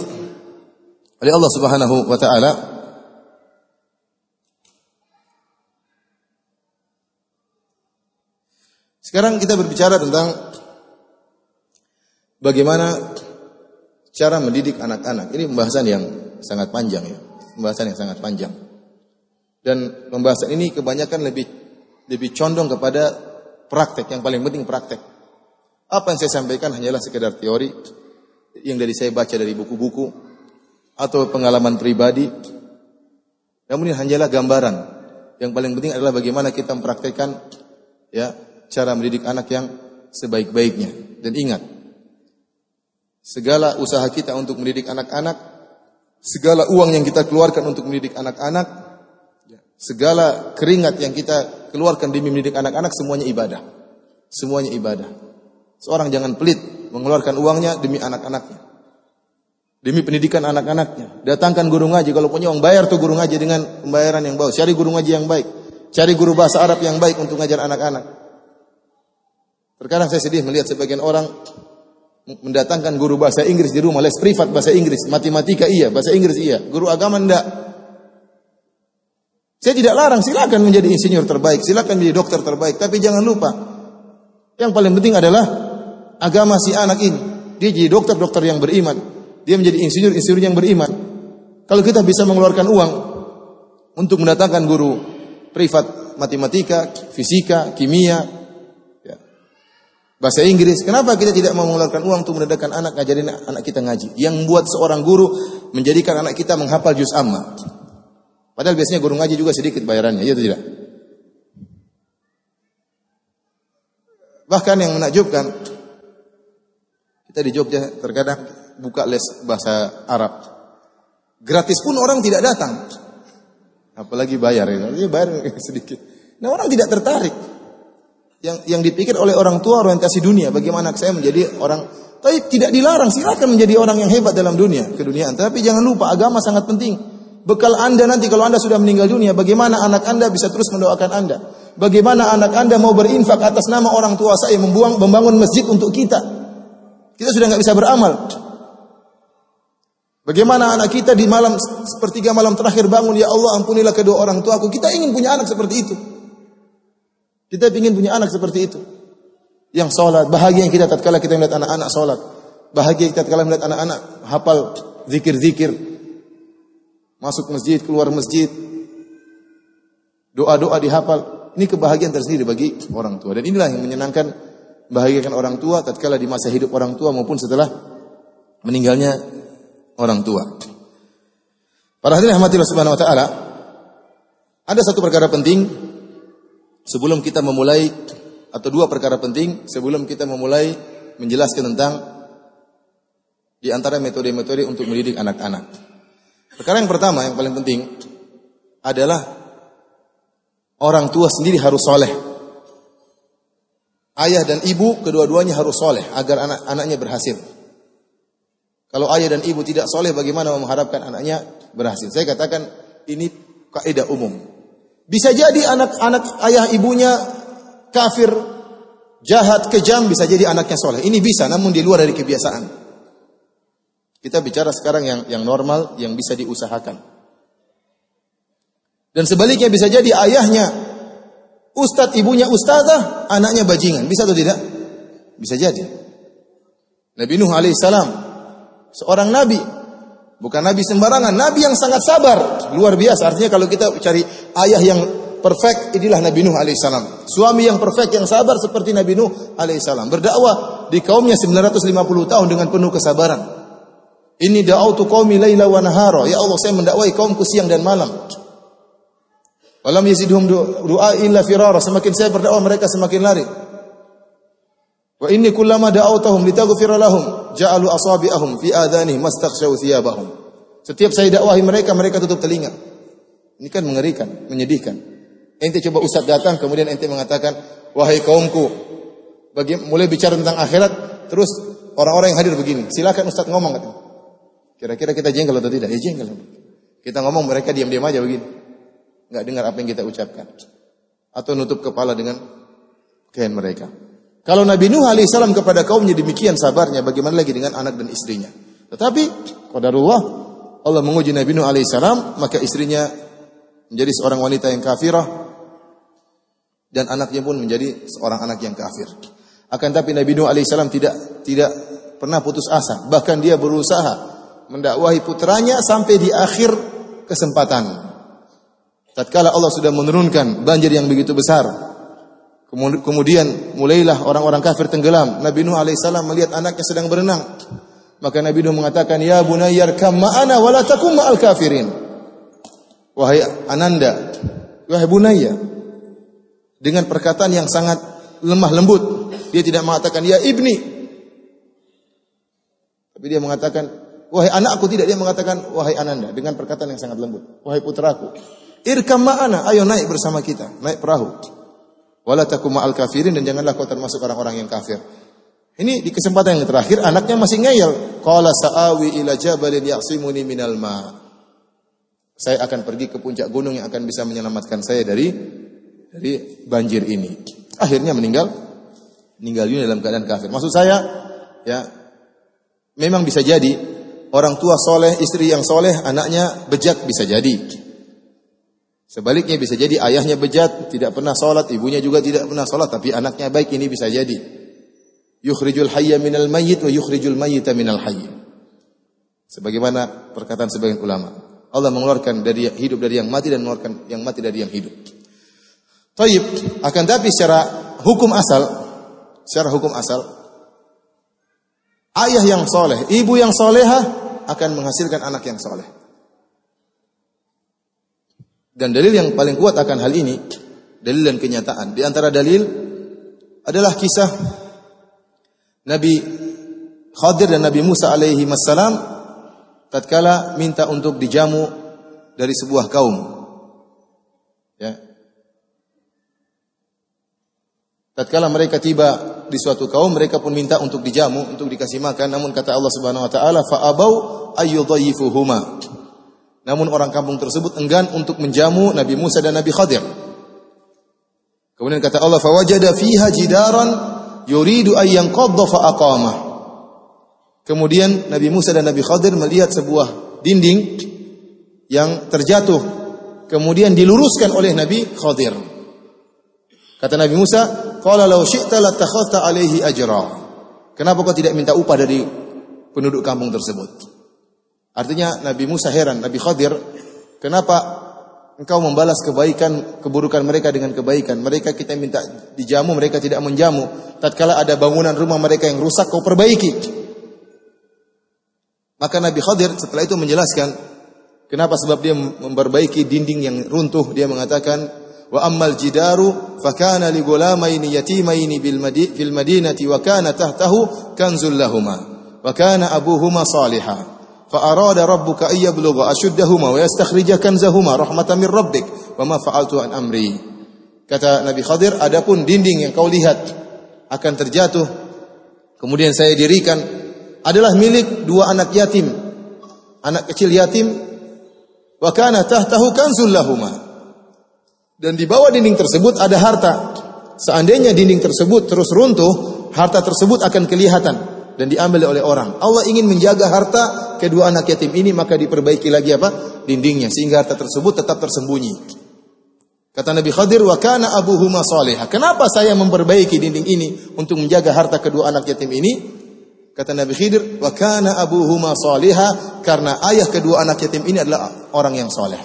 oleh Allah Subhanahu wa taala, Sekarang kita berbicara tentang bagaimana cara mendidik anak-anak. Ini pembahasan yang sangat panjang ya, pembahasan yang sangat panjang. Dan pembahasan ini kebanyakan lebih lebih condong kepada praktek, yang paling penting praktek. Apa yang saya sampaikan hanyalah sekedar teori yang dari saya baca dari buku-buku atau pengalaman pribadi. Namun ini hanyalah gambaran. Yang paling penting adalah bagaimana kita mempraktekkan ya cara mendidik anak yang sebaik-baiknya. Dan ingat, segala usaha kita untuk mendidik anak-anak, segala uang yang kita keluarkan untuk mendidik anak-anak, Segala keringat yang kita keluarkan demi mendidik anak-anak semuanya ibadah. Semuanya ibadah. Seorang jangan pelit mengeluarkan uangnya demi anak-anaknya. Demi pendidikan anak-anaknya. Datangkan guru ngaji kalau punya uang bayar tuh guru ngaji dengan pembayaran yang bagus. Cari guru ngaji yang baik. Cari guru bahasa Arab yang baik untuk ngajar anak-anak. Terkadang saya sedih melihat sebagian orang mendatangkan guru bahasa Inggris di rumah, les privat bahasa Inggris, matematika iya, bahasa Inggris iya, guru agama enggak. Saya tidak larang, silakan menjadi insinyur terbaik, silakan menjadi dokter terbaik, tapi jangan lupa yang paling penting adalah agama si anak ini. Dia jadi dokter-dokter yang beriman, dia menjadi insinyur-insinyur yang beriman. Kalau kita bisa mengeluarkan uang untuk mendatangkan guru privat matematika, fisika, kimia, bahasa Inggris, kenapa kita tidak mau mengeluarkan uang untuk mendatangkan anak ngajarin anak kita ngaji? Yang membuat seorang guru menjadikan anak kita menghafal juz amma. Padahal biasanya guru ngaji juga sedikit bayarannya, iya atau tidak? Bahkan yang menakjubkan, kita di Jogja terkadang buka les bahasa Arab. Gratis pun orang tidak datang. Apalagi bayar ya. Bayar sedikit. Nah orang tidak tertarik. Yang yang dipikir oleh orang tua orientasi dunia, bagaimana saya menjadi orang tapi tidak dilarang, silakan menjadi orang yang hebat dalam dunia, keduniaan. Tapi jangan lupa agama sangat penting bekal Anda nanti kalau Anda sudah meninggal dunia, bagaimana anak Anda bisa terus mendoakan Anda? Bagaimana anak Anda mau berinfak atas nama orang tua saya membuang membangun masjid untuk kita? Kita sudah nggak bisa beramal. Bagaimana anak kita di malam sepertiga malam terakhir bangun, ya Allah ampunilah kedua orang tuaku. Kita ingin punya anak seperti itu. Kita ingin punya anak seperti itu. Yang sholat, bahagia kita tatkala kita melihat anak-anak sholat. Bahagia kita tatkala melihat anak-anak hafal zikir-zikir, Masuk masjid, keluar masjid. Doa-doa dihafal. Ini kebahagiaan tersendiri bagi orang tua. Dan inilah yang menyenangkan bahagiakan orang tua tatkala di masa hidup orang tua maupun setelah meninggalnya orang tua. Para hadirin rahmatillah subhanahu wa taala, ada satu perkara penting sebelum kita memulai atau dua perkara penting sebelum kita memulai menjelaskan tentang di antara metode-metode untuk mendidik anak-anak. Perkara yang pertama yang paling penting adalah orang tua sendiri harus soleh. Ayah dan ibu kedua-duanya harus soleh agar anak-anaknya berhasil. Kalau ayah dan ibu tidak soleh, bagaimana mengharapkan anaknya berhasil? Saya katakan ini kaidah umum. Bisa jadi anak-anak ayah ibunya kafir, jahat, kejam, bisa jadi anaknya soleh. Ini bisa, namun di luar dari kebiasaan. Kita bicara sekarang yang yang normal, yang bisa diusahakan. Dan sebaliknya bisa jadi ayahnya ustadz, ibunya ustazah, anaknya bajingan. Bisa atau tidak? Bisa jadi. Nabi Nuh alaihissalam seorang nabi. Bukan nabi sembarangan, nabi yang sangat sabar, luar biasa. Artinya kalau kita cari ayah yang perfect, inilah Nabi Nuh alaihissalam. Suami yang perfect, yang sabar seperti Nabi Nuh alaihissalam. Berdakwah di kaumnya 950 tahun dengan penuh kesabaran. Ini da'autu qaumi laila wa nahara. Ya Allah, saya mendakwai kaumku siang dan malam. Walam yazidhum du'a illa firara. Semakin saya berdakwah mereka semakin lari. Wa inni kullama da'awtahum litaghfira lahum ja'alu asabi'ahum fi adhanihim mastaghshaw thiyabahum. Setiap saya dakwahi mereka, mereka tutup telinga. Ini kan mengerikan, menyedihkan. Ente coba ustaz datang kemudian ente mengatakan, "Wahai kaumku, bagi mulai bicara tentang akhirat, terus orang-orang yang hadir begini, silakan ustaz ngomong. Kira-kira kita jengkel atau tidak? Ya jengkel. Kita ngomong mereka diam-diam aja begini. Enggak dengar apa yang kita ucapkan. Atau nutup kepala dengan kain mereka. Kalau Nabi Nuh alaihissalam kepada kaumnya demikian sabarnya, bagaimana lagi dengan anak dan istrinya? Tetapi qadarullah Allah menguji Nabi Nuh alaihissalam, maka istrinya menjadi seorang wanita yang kafirah dan anaknya pun menjadi seorang anak yang kafir. Akan tapi Nabi Nuh alaihissalam tidak tidak pernah putus asa, bahkan dia berusaha mendakwahi putranya sampai di akhir kesempatan. Tatkala Allah sudah menurunkan banjir yang begitu besar, Kemudian mulailah orang-orang kafir tenggelam. Nabi Nuh alaihissalam melihat anaknya sedang berenang. Maka Nabi Nuh mengatakan, "Ya bunayyar kam ma'ana wa la takum ma'al kafirin." Wahai ananda, wahai bunaya, dengan perkataan yang sangat lemah lembut, dia tidak mengatakan ya ibni. Tapi dia mengatakan, wahai anakku tidak dia mengatakan wahai ananda dengan perkataan yang sangat lembut. Wahai putraku, irkam ma'ana, ayo naik bersama kita, naik perahu. Wala takum ma'al kafirin dan janganlah kau termasuk orang-orang yang kafir. Ini di kesempatan yang terakhir anaknya masih ngeyel. Qala sa'awi ila jabalin ya'simuni minal ma. Saya akan pergi ke puncak gunung yang akan bisa menyelamatkan saya dari dari banjir ini. Akhirnya meninggal meninggal dunia dalam keadaan kafir. Maksud saya ya memang bisa jadi orang tua soleh, istri yang soleh, anaknya bejat bisa jadi. Sebaliknya bisa jadi ayahnya bejat, tidak pernah sholat, ibunya juga tidak pernah sholat, tapi anaknya baik ini bisa jadi. Yukhrijul hayya minal mayyit wa yukhrijul mayyita minal hayy. Sebagaimana perkataan sebagian ulama. Allah mengeluarkan dari hidup dari yang mati dan mengeluarkan yang mati dari yang hidup. Taib, akan tapi secara hukum asal, secara hukum asal, ayah yang soleh, ibu yang soleha akan menghasilkan anak yang soleh. Dan dalil yang paling kuat akan hal ini, dalil dan kenyataan. Di antara dalil adalah kisah Nabi Khadir dan Nabi Musa alaihi wassalam tatkala minta untuk dijamu dari sebuah kaum. Ya. Tatkala mereka tiba di suatu kaum, mereka pun minta untuk dijamu, untuk dikasih makan. Namun kata Allah Subhanahu wa taala, "Fa abau ayyudhayifuhuma." Namun orang kampung tersebut enggan untuk menjamu Nabi Musa dan Nabi Khadir. Kemudian kata Allah, "Fawajada fiha jidaran yuridu an yanqadha fa aqamah." Kemudian Nabi Musa dan Nabi Khadir melihat sebuah dinding yang terjatuh, kemudian diluruskan oleh Nabi Khadir. Kata Nabi Musa, "Qala law syi'ta latakhadhta alaihi ajra." Kenapa kau tidak minta upah dari penduduk kampung tersebut? Artinya Nabi Musa heran, Nabi Khadir, kenapa engkau membalas kebaikan, keburukan mereka dengan kebaikan? Mereka kita minta dijamu, mereka tidak menjamu. Tatkala ada bangunan rumah mereka yang rusak, kau perbaiki. Maka Nabi Khadir setelah itu menjelaskan kenapa sebab dia memperbaiki dinding yang runtuh. Dia mengatakan, wa ammal jidaru fakana li gulamaini yatimaini bil madinati wa kana tahtahu kanzul lahuma wa kana abuhuma salihah fa arada rabbuka ay yablugha ashuddahuma wa yastakhrija kanzahuma rahmatan min rabbik wa ma fa'altu an amri kata Nabi Khadir adapun dinding yang kau lihat akan terjatuh kemudian saya dirikan adalah milik dua anak yatim. Anak kecil yatim wa kana tahtahu kanzul. Dan di bawah dinding tersebut ada harta. Seandainya dinding tersebut terus runtuh, harta tersebut akan kelihatan dan diambil oleh orang. Allah ingin menjaga harta kedua anak yatim ini maka diperbaiki lagi apa? dindingnya sehingga harta tersebut tetap tersembunyi. Kata Nabi Khadir, wa kana abuhuma salihah. Kenapa saya memperbaiki dinding ini untuk menjaga harta kedua anak yatim ini? Kata Nabi Khidir, wa kana abuhuma salihah karena ayah kedua anak yatim ini adalah orang yang saleh.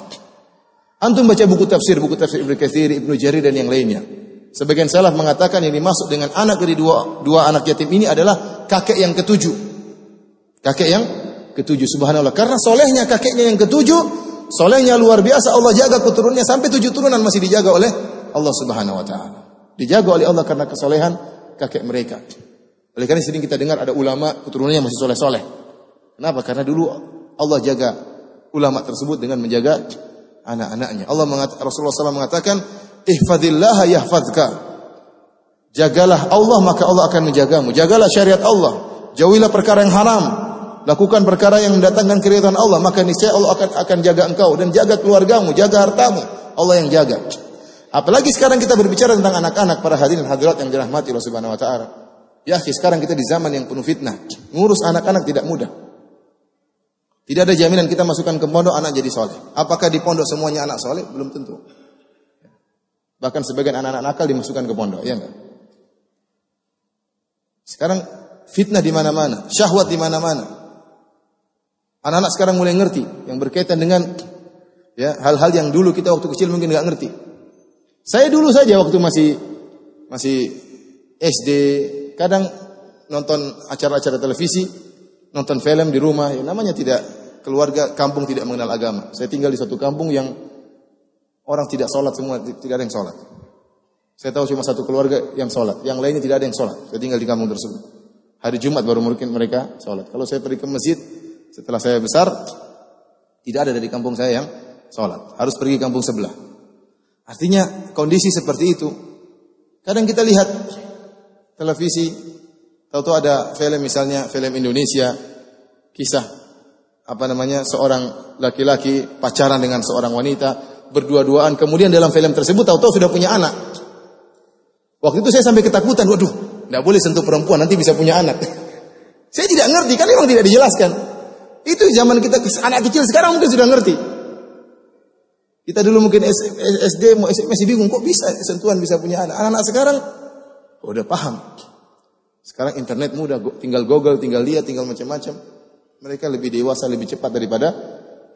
Antum baca buku tafsir, buku tafsir Ibnu Katsir, Ibnu Jarir dan yang lainnya. Sebagian salaf mengatakan yang dimaksud dengan anak dari dua, dua anak yatim ini adalah kakek yang ketujuh. Kakek yang ketujuh subhanallah. Karena solehnya kakeknya yang ketujuh, Solehnya luar biasa Allah jaga keturunannya sampai tujuh turunan masih dijaga oleh Allah Subhanahu wa taala. Dijaga oleh Allah karena kesolehan kakek mereka. Oleh karena sering kita dengar ada ulama keturunannya masih soleh-soleh. Kenapa? Karena dulu Allah jaga ulama tersebut dengan menjaga anak-anaknya. Allah mengatakan, Rasulullah SAW mengatakan, "Ihfadillah yahfadzka." Jagalah Allah maka Allah akan menjagamu. Jagalah syariat Allah. Jauhilah perkara yang haram lakukan perkara yang mendatangkan keridhaan Allah, maka niscaya Allah akan akan jaga engkau dan jaga keluargamu, jaga hartamu. Allah yang jaga. Apalagi sekarang kita berbicara tentang anak-anak para hadirin hadirat yang dirahmati Allah Subhanahu wa taala. Ya, sekarang kita di zaman yang penuh fitnah. Ngurus anak-anak tidak mudah. Tidak ada jaminan kita masukkan ke pondok anak jadi soleh. Apakah di pondok semuanya anak soleh? Belum tentu. Bahkan sebagian anak-anak nakal dimasukkan ke pondok, ya enggak? Sekarang fitnah di mana-mana, syahwat di mana-mana. Anak-anak sekarang mulai ngerti yang berkaitan dengan ya hal-hal yang dulu kita waktu kecil mungkin nggak ngerti. Saya dulu saja waktu masih masih SD kadang nonton acara-acara televisi, nonton film di rumah, ya namanya tidak keluarga kampung tidak mengenal agama. Saya tinggal di satu kampung yang orang tidak sholat semua, tidak ada yang sholat. Saya tahu cuma satu keluarga yang sholat, yang lainnya tidak ada yang sholat. Saya tinggal di kampung tersebut. Hari Jumat baru mungkin mereka sholat. Kalau saya pergi ke masjid, setelah saya besar, tidak ada dari kampung saya yang sholat. Harus pergi kampung sebelah. Artinya kondisi seperti itu. Kadang kita lihat televisi, tahu-tahu ada film misalnya film Indonesia, kisah apa namanya seorang laki-laki pacaran dengan seorang wanita berdua-duaan. Kemudian dalam film tersebut tahu-tahu sudah punya anak. Waktu itu saya sampai ketakutan, waduh, tidak boleh sentuh perempuan, nanti bisa punya anak. Saya tidak ngerti, kan memang tidak dijelaskan. Itu zaman kita anak kecil sekarang mungkin sudah ngerti. Kita dulu mungkin SD masih bingung kok bisa sentuhan bisa punya anak. Anak-anak sekarang oh, udah paham. Sekarang internet mudah, tinggal Google, tinggal lihat, tinggal macam-macam. Mereka lebih dewasa, lebih cepat daripada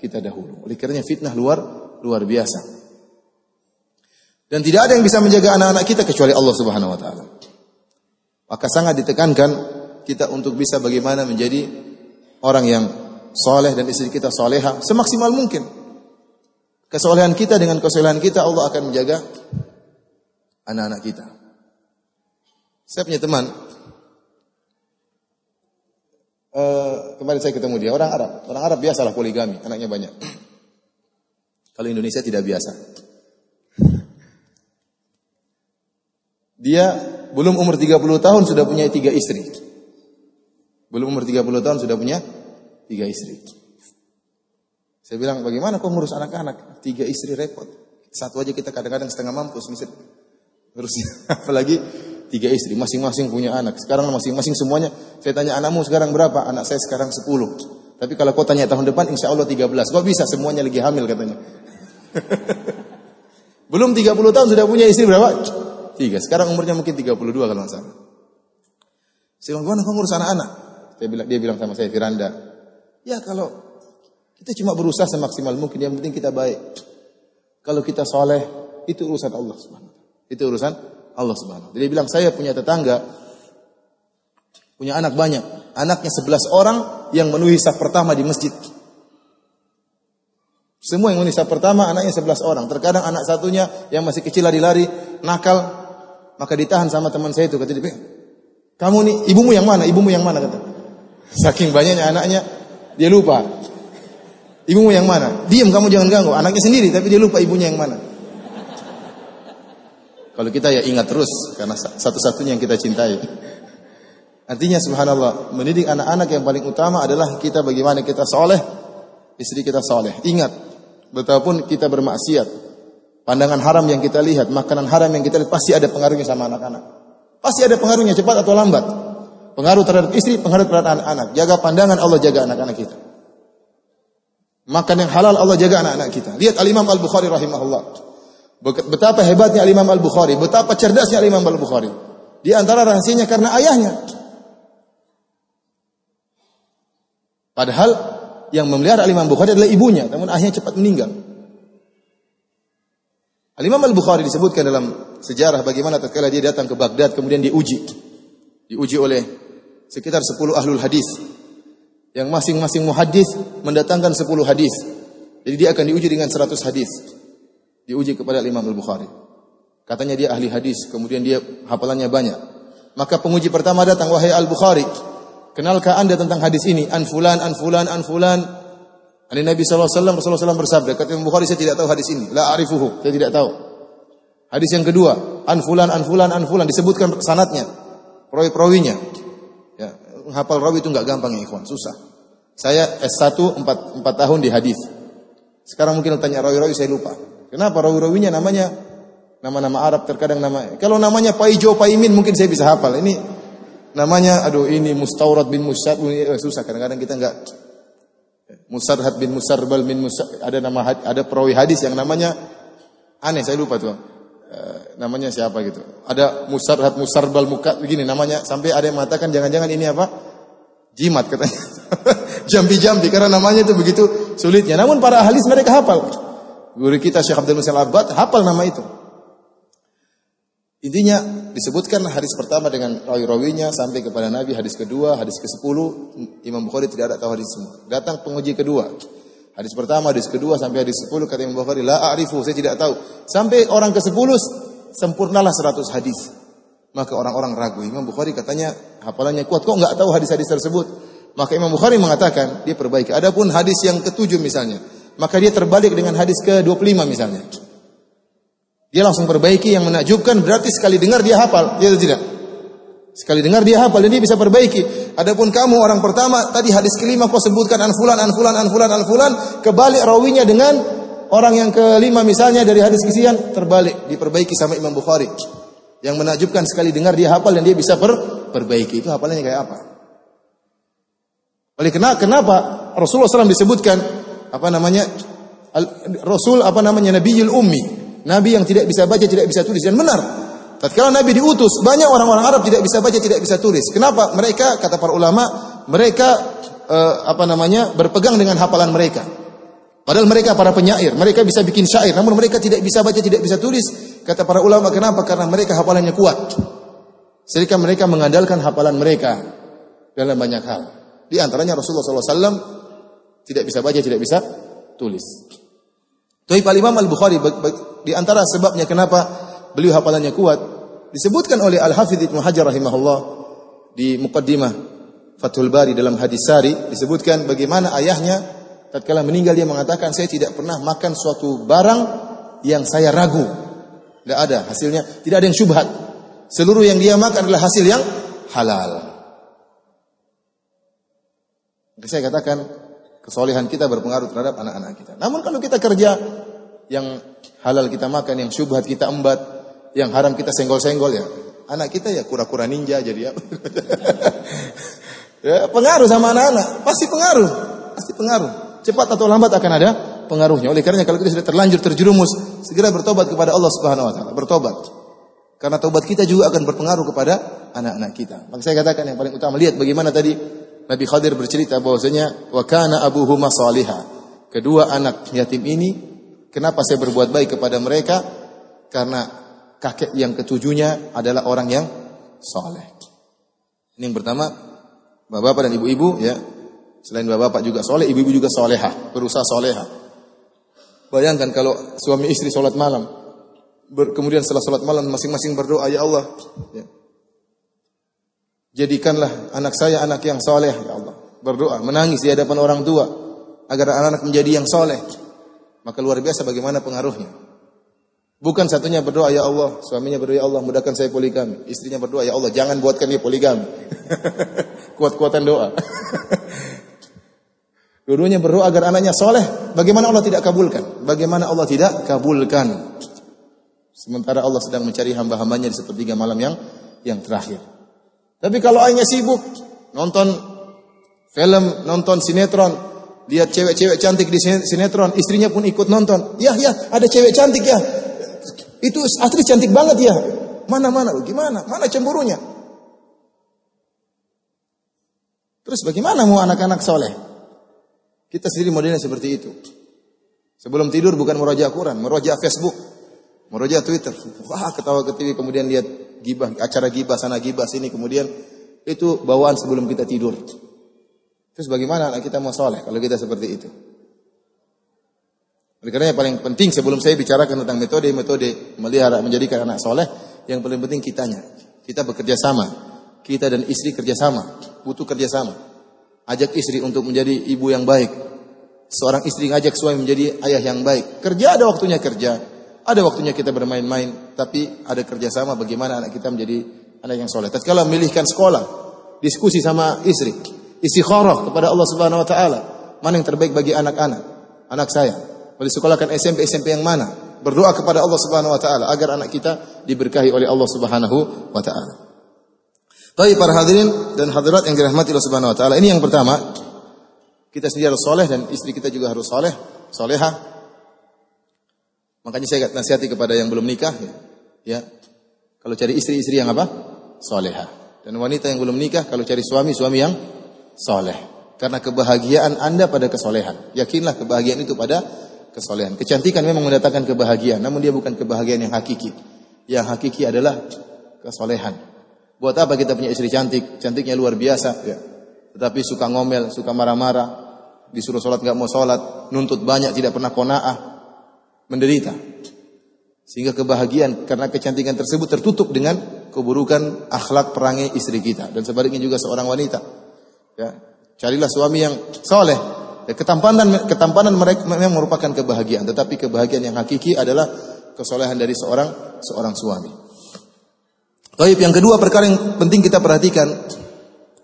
kita dahulu. Oleh karenanya fitnah luar luar biasa. Dan tidak ada yang bisa menjaga anak-anak kita kecuali Allah Subhanahu wa taala. Maka sangat ditekankan kita untuk bisa bagaimana menjadi orang yang soleh dan istri kita soleha semaksimal mungkin. Kesolehan kita dengan kesolehan kita Allah akan menjaga anak-anak kita. Saya punya teman, uh, kemarin saya ketemu dia orang Arab. Orang Arab biasalah poligami, anaknya banyak. Kalau Indonesia tidak biasa. Dia belum umur 30 tahun sudah punya tiga istri. Belum umur 30 tahun sudah punya tiga istri. Saya bilang, bagaimana kau ngurus anak-anak? Tiga istri repot. Satu aja kita kadang-kadang setengah mampus. Misal, ngurusnya. Apalagi tiga istri, masing-masing punya anak. Sekarang masing-masing semuanya, saya tanya anakmu sekarang berapa? Anak saya sekarang sepuluh. Tapi kalau kau tanya tahun depan, insya Allah tiga belas. Kok bisa? Semuanya lagi hamil katanya. Belum tiga puluh tahun sudah punya istri berapa? Tiga. Sekarang umurnya mungkin tiga puluh dua kalau nggak salah. Saya bilang, gimana kau ngurus anak-anak? Dia bilang, dia bilang sama saya, Firanda, Ya kalau kita cuma berusaha semaksimal mungkin, yang penting kita baik. Kalau kita soleh, itu urusan Allah Subhanahu Itu urusan Allah Subhanahu Jadi bilang saya punya tetangga, punya anak banyak. Anaknya sebelas orang yang memenuhi saf pertama di masjid. Semua yang memenuhi saf pertama anaknya sebelas orang. Terkadang anak satunya yang masih kecil lari-lari, nakal, maka ditahan sama teman saya itu. Kata dia, kamu nih, ibumu yang mana? Ibumu yang mana? Kata. Saking banyaknya anaknya, dia lupa. Ibumu yang mana? Diam kamu jangan ganggu. Anaknya sendiri tapi dia lupa ibunya yang mana. Kalau kita ya ingat terus karena satu-satunya yang kita cintai. Artinya subhanallah, mendidik anak-anak yang paling utama adalah kita bagaimana kita soleh, istri kita soleh. Ingat, betapapun kita bermaksiat, pandangan haram yang kita lihat, makanan haram yang kita lihat, pasti ada pengaruhnya sama anak-anak. Pasti ada pengaruhnya cepat atau lambat. Pengaruh terhadap istri, pengaruh terhadap anak-anak. Jaga pandangan Allah, jaga anak-anak kita. Makan yang halal Allah jaga anak-anak kita. Lihat Al-Imam Al-Bukhari rahimahullah. Betapa hebatnya Al-Imam Al-Bukhari, betapa cerdasnya Al-Imam Al-Bukhari. Di antara rahasianya karena ayahnya. Padahal yang memelihara Al-Imam Bukhari adalah ibunya, namun ayahnya cepat meninggal. Al-Imam Al-Bukhari disebutkan dalam sejarah bagaimana tatkala dia datang ke Baghdad kemudian diuji. Diuji oleh sekitar 10 ahlul hadis. Yang masing-masing muhadis mendatangkan 10 hadis. Jadi dia akan diuji dengan 100 hadis. Diuji kepada Imam Al-Bukhari. Katanya dia ahli hadis, kemudian dia hafalannya banyak. Maka penguji pertama datang, wahai Al-Bukhari, Kenalkah anda tentang hadis ini? An fulan, an fulan, an fulan. Ani Nabi SAW, Rasulullah SAW bersabda, kata Imam Bukhari, saya tidak tahu hadis ini. La arifuhu, saya tidak tahu. Hadis yang kedua, an fulan, an fulan, an fulan. Disebutkan sanatnya, perawi-perawinya. Ya, hafal rawi itu enggak gampang ya ikhwan, susah. Saya S1 4, 4 tahun di hadis. Sekarang mungkin tanya rawi-rawi saya lupa. Kenapa rawi-rawinya namanya nama-nama Arab terkadang nama kalau namanya Paijo Paimin mungkin saya bisa hafal. Ini namanya aduh ini Mustaurat bin Musad eh, susah kadang-kadang kita enggak Musarhad bin Musarbal bin Musar ada nama ada perawi hadis yang namanya aneh saya lupa tuh namanya siapa gitu. Ada Musarhad Musarbal muka begini namanya. Sampai ada yang mengatakan jangan-jangan ini apa? Jimat katanya. Jambi-jambi karena namanya itu begitu sulitnya. Namun para ahli mereka hafal. Guru kita Syekh Abdul Musa Al-Abbad hafal nama itu. Intinya disebutkan hadis pertama dengan rawi-rawinya sampai kepada Nabi, hadis kedua, hadis ke-10 Imam Bukhari tidak ada tahu hadis semua. Datang penguji kedua. Hadis pertama, hadis kedua sampai hadis 10 kata Imam Bukhari, la a'rifu, saya tidak tahu. Sampai orang ke-10 sempurnalah 100 hadis. Maka orang-orang ragu. Imam Bukhari katanya hafalannya kuat, kok enggak tahu hadis-hadis tersebut? Maka Imam Bukhari mengatakan, dia perbaiki. Adapun hadis yang ketujuh misalnya, maka dia terbalik dengan hadis ke-25 misalnya. Dia langsung perbaiki yang menakjubkan berarti sekali dengar dia hafal, dia tidak? Sekali dengar dia hafal dan dia bisa perbaiki. Adapun kamu orang pertama tadi hadis kelima kau sebutkan anfulan anfulan anfulan anfulan kebalik rawinya dengan orang yang kelima misalnya dari hadis kesian terbalik diperbaiki sama Imam Bukhari. Yang menakjubkan sekali dengar dia hafal dan dia bisa per perbaiki. Itu hafalannya kayak apa? Oleh kenapa, kenapa Rasulullah SAW disebutkan apa namanya Rasul apa namanya Nabiul Ummi Nabi yang tidak bisa baca, tidak bisa tulis dan benar. Tatkala Nabi diutus, banyak orang-orang Arab tidak bisa baca, tidak bisa tulis. Kenapa? Mereka kata para ulama, mereka eh, apa namanya? berpegang dengan hafalan mereka. Padahal mereka para penyair, mereka bisa bikin syair, namun mereka tidak bisa baca, tidak bisa tulis. Kata para ulama, kenapa? Karena mereka hafalannya kuat. Sehingga mereka mengandalkan hafalan mereka dalam banyak hal. Di antaranya Rasulullah SAW tidak bisa baca, tidak bisa tulis. Tapi Pak Imam Al-Bukhari di antara sebabnya kenapa beliau hafalannya kuat disebutkan oleh Al-Hafidz Ibnu Hajar rahimahullah di muqaddimah Fathul Bari dalam hadis sari disebutkan bagaimana ayahnya tatkala meninggal dia mengatakan saya tidak pernah makan suatu barang yang saya ragu. Tidak ada hasilnya, tidak ada yang syubhat. Seluruh yang dia makan adalah hasil yang halal. Saya katakan kesolehan kita berpengaruh terhadap anak-anak kita. Namun kalau kita kerja yang halal kita makan, yang syubhat kita embat, yang haram kita senggol-senggol ya. Anak kita ya kura-kura ninja jadi apa? ya, pengaruh sama anak-anak, pasti pengaruh, pasti pengaruh. Cepat atau lambat akan ada pengaruhnya. Oleh karena kalau kita sudah terlanjur terjerumus, segera bertobat kepada Allah Subhanahu wa taala, bertobat. Karena tobat kita juga akan berpengaruh kepada anak-anak kita. Maka saya katakan yang paling utama lihat bagaimana tadi Nabi Khadir bercerita bahwasanya wa kana abuhuma salihah. Kedua anak yatim ini kenapa saya berbuat baik kepada mereka? Karena kakek yang ketujuhnya adalah orang yang soleh. Ini yang pertama, bapak-bapak dan ibu-ibu ya. Selain bapak-bapak juga soleh, ibu-ibu juga soleha, berusaha soleha. Bayangkan kalau suami istri sholat malam, kemudian setelah sholat malam masing-masing berdoa, ya Allah, ya, Jadikanlah anak saya anak yang soleh, ya Allah. Berdoa, menangis di hadapan orang tua agar anak-anak menjadi yang soleh. Maka luar biasa bagaimana pengaruhnya. Bukan satunya berdoa ya Allah, suaminya berdoa ya Allah mudahkan saya poligami, istrinya berdoa ya Allah jangan buatkan dia poligami. Kuat-kuatan doa. Dua-duanya berdoa agar anaknya soleh. Bagaimana Allah tidak kabulkan? Bagaimana Allah tidak kabulkan? Sementara Allah sedang mencari hamba-hambanya di sepertiga malam yang yang terakhir. Tapi kalau ayahnya sibuk nonton film, nonton sinetron, lihat cewek-cewek cantik di sinetron, istrinya pun ikut nonton. Ya, ya, ada cewek cantik ya. Itu aktris cantik banget ya. Mana mana gimana? Mana cemburunya? Terus bagaimana mau anak-anak soleh? Kita sendiri modelnya seperti itu. Sebelum tidur bukan meroja Quran, meroja Facebook, meroja Twitter. Wah, ketawa ke TV kemudian lihat gibah, acara gibah sana gibah sini kemudian itu bawaan sebelum kita tidur. Terus bagaimana anak kita mau soleh kalau kita seperti itu? Oleh karena yang paling penting sebelum saya bicarakan tentang metode-metode melihara menjadikan anak soleh, yang paling penting kitanya. Kita bekerja sama. Kita dan istri kerja sama. Butuh kerja sama. Ajak istri untuk menjadi ibu yang baik. Seorang istri ngajak suami menjadi ayah yang baik. Kerja ada waktunya kerja. Ada waktunya kita bermain-main. Tapi ada kerja sama bagaimana anak kita menjadi anak yang soleh. Tatkala memilihkan sekolah, diskusi sama istri. Istikharah kepada Allah Subhanahu Wa Taala. Mana yang terbaik bagi anak-anak? Anak saya Mau disekolahkan SMP SMP yang mana? Berdoa kepada Allah Subhanahu wa taala agar anak kita diberkahi oleh Allah Subhanahu wa taala. Baik para hadirin dan hadirat yang dirahmati Allah Subhanahu wa taala. Ini yang pertama. Kita sendiri harus soleh dan istri kita juga harus soleh, soleha. Makanya saya nasihati kepada yang belum nikah, ya. Kalau cari istri-istri yang apa? Soleha. Dan wanita yang belum nikah, kalau cari suami, suami yang soleh. Karena kebahagiaan anda pada kesolehan. Yakinlah kebahagiaan itu pada kesolehan. Kecantikan memang mendatangkan kebahagiaan, namun dia bukan kebahagiaan yang hakiki. Yang hakiki adalah kesolehan. Buat apa kita punya istri cantik? Cantiknya luar biasa, ya. Tetapi suka ngomel, suka marah-marah, disuruh sholat nggak mau sholat, nuntut banyak, tidak pernah kona'ah, menderita. Sehingga kebahagiaan karena kecantikan tersebut tertutup dengan keburukan akhlak perangai istri kita dan sebaliknya juga seorang wanita. Ya, carilah suami yang soleh, ketampanan ketampanan mereka memang merupakan kebahagiaan, tetapi kebahagiaan yang hakiki adalah kesolehan dari seorang seorang suami. Taib yang kedua perkara yang penting kita perhatikan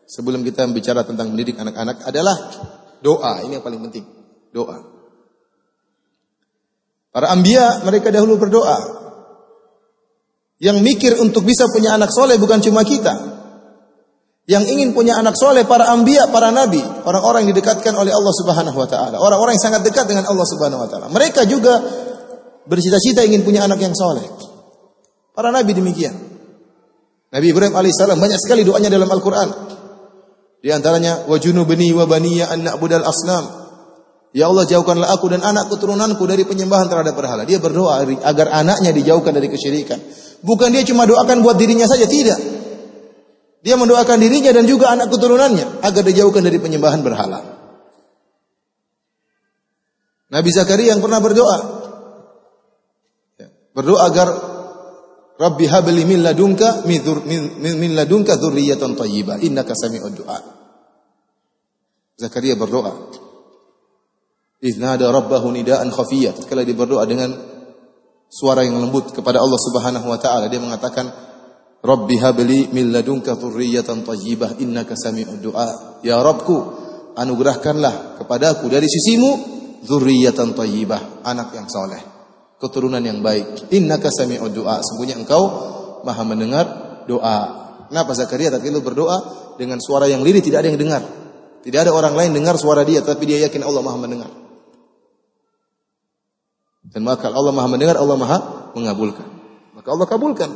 sebelum kita bicara tentang mendidik anak-anak adalah doa. Ini yang paling penting. Doa. Para ambia mereka dahulu berdoa. Yang mikir untuk bisa punya anak soleh bukan cuma kita, yang ingin punya anak soleh para ambia, para nabi, orang-orang yang didekatkan oleh Allah Subhanahu Wa Taala, orang-orang yang sangat dekat dengan Allah Subhanahu Wa Taala. Mereka juga bercita-cita ingin punya anak yang soleh. Para nabi demikian. Nabi Ibrahim alaihissalam banyak sekali doanya dalam Al-Quran. Di antaranya wajunu bani wa baniya an na'budal asnam. Ya Allah jauhkanlah aku dan anak keturunanku dari penyembahan terhadap berhala. Dia berdoa agar anaknya dijauhkan dari kesyirikan. Bukan dia cuma doakan buat dirinya saja, tidak. Dia mendoakan dirinya dan juga anak keturunannya agar dijauhkan dari penyembahan berhala. Nabi Zakaria yang pernah berdoa. Ya, berdoa agar Rabbi habli min ladunka min, ladunka dzurriyyatan thayyibah innaka sami'ud du'a. Zakaria berdoa. Iznada rabbahu nidaan khafiyah. Ketika dia berdoa dengan suara yang lembut kepada Allah Subhanahu wa taala, dia mengatakan Rabbi habli min ladunka dzurriyyatan thayyibah innaka sami'ud du'a. Ya Rabbku, anugerahkanlah kepadaku dari sisimu dzurriyyatan thayyibah, anak yang soleh, keturunan yang baik. Innaka sami'ud du'a. Sungguhnya engkau Maha mendengar doa. Kenapa Zakaria tatkala itu berdoa dengan suara yang lirih tidak ada yang dengar. Tidak ada orang lain dengar suara dia tapi dia yakin Allah Maha mendengar. Dan maka Allah Maha mendengar, Allah Maha mengabulkan. Maka Allah kabulkan.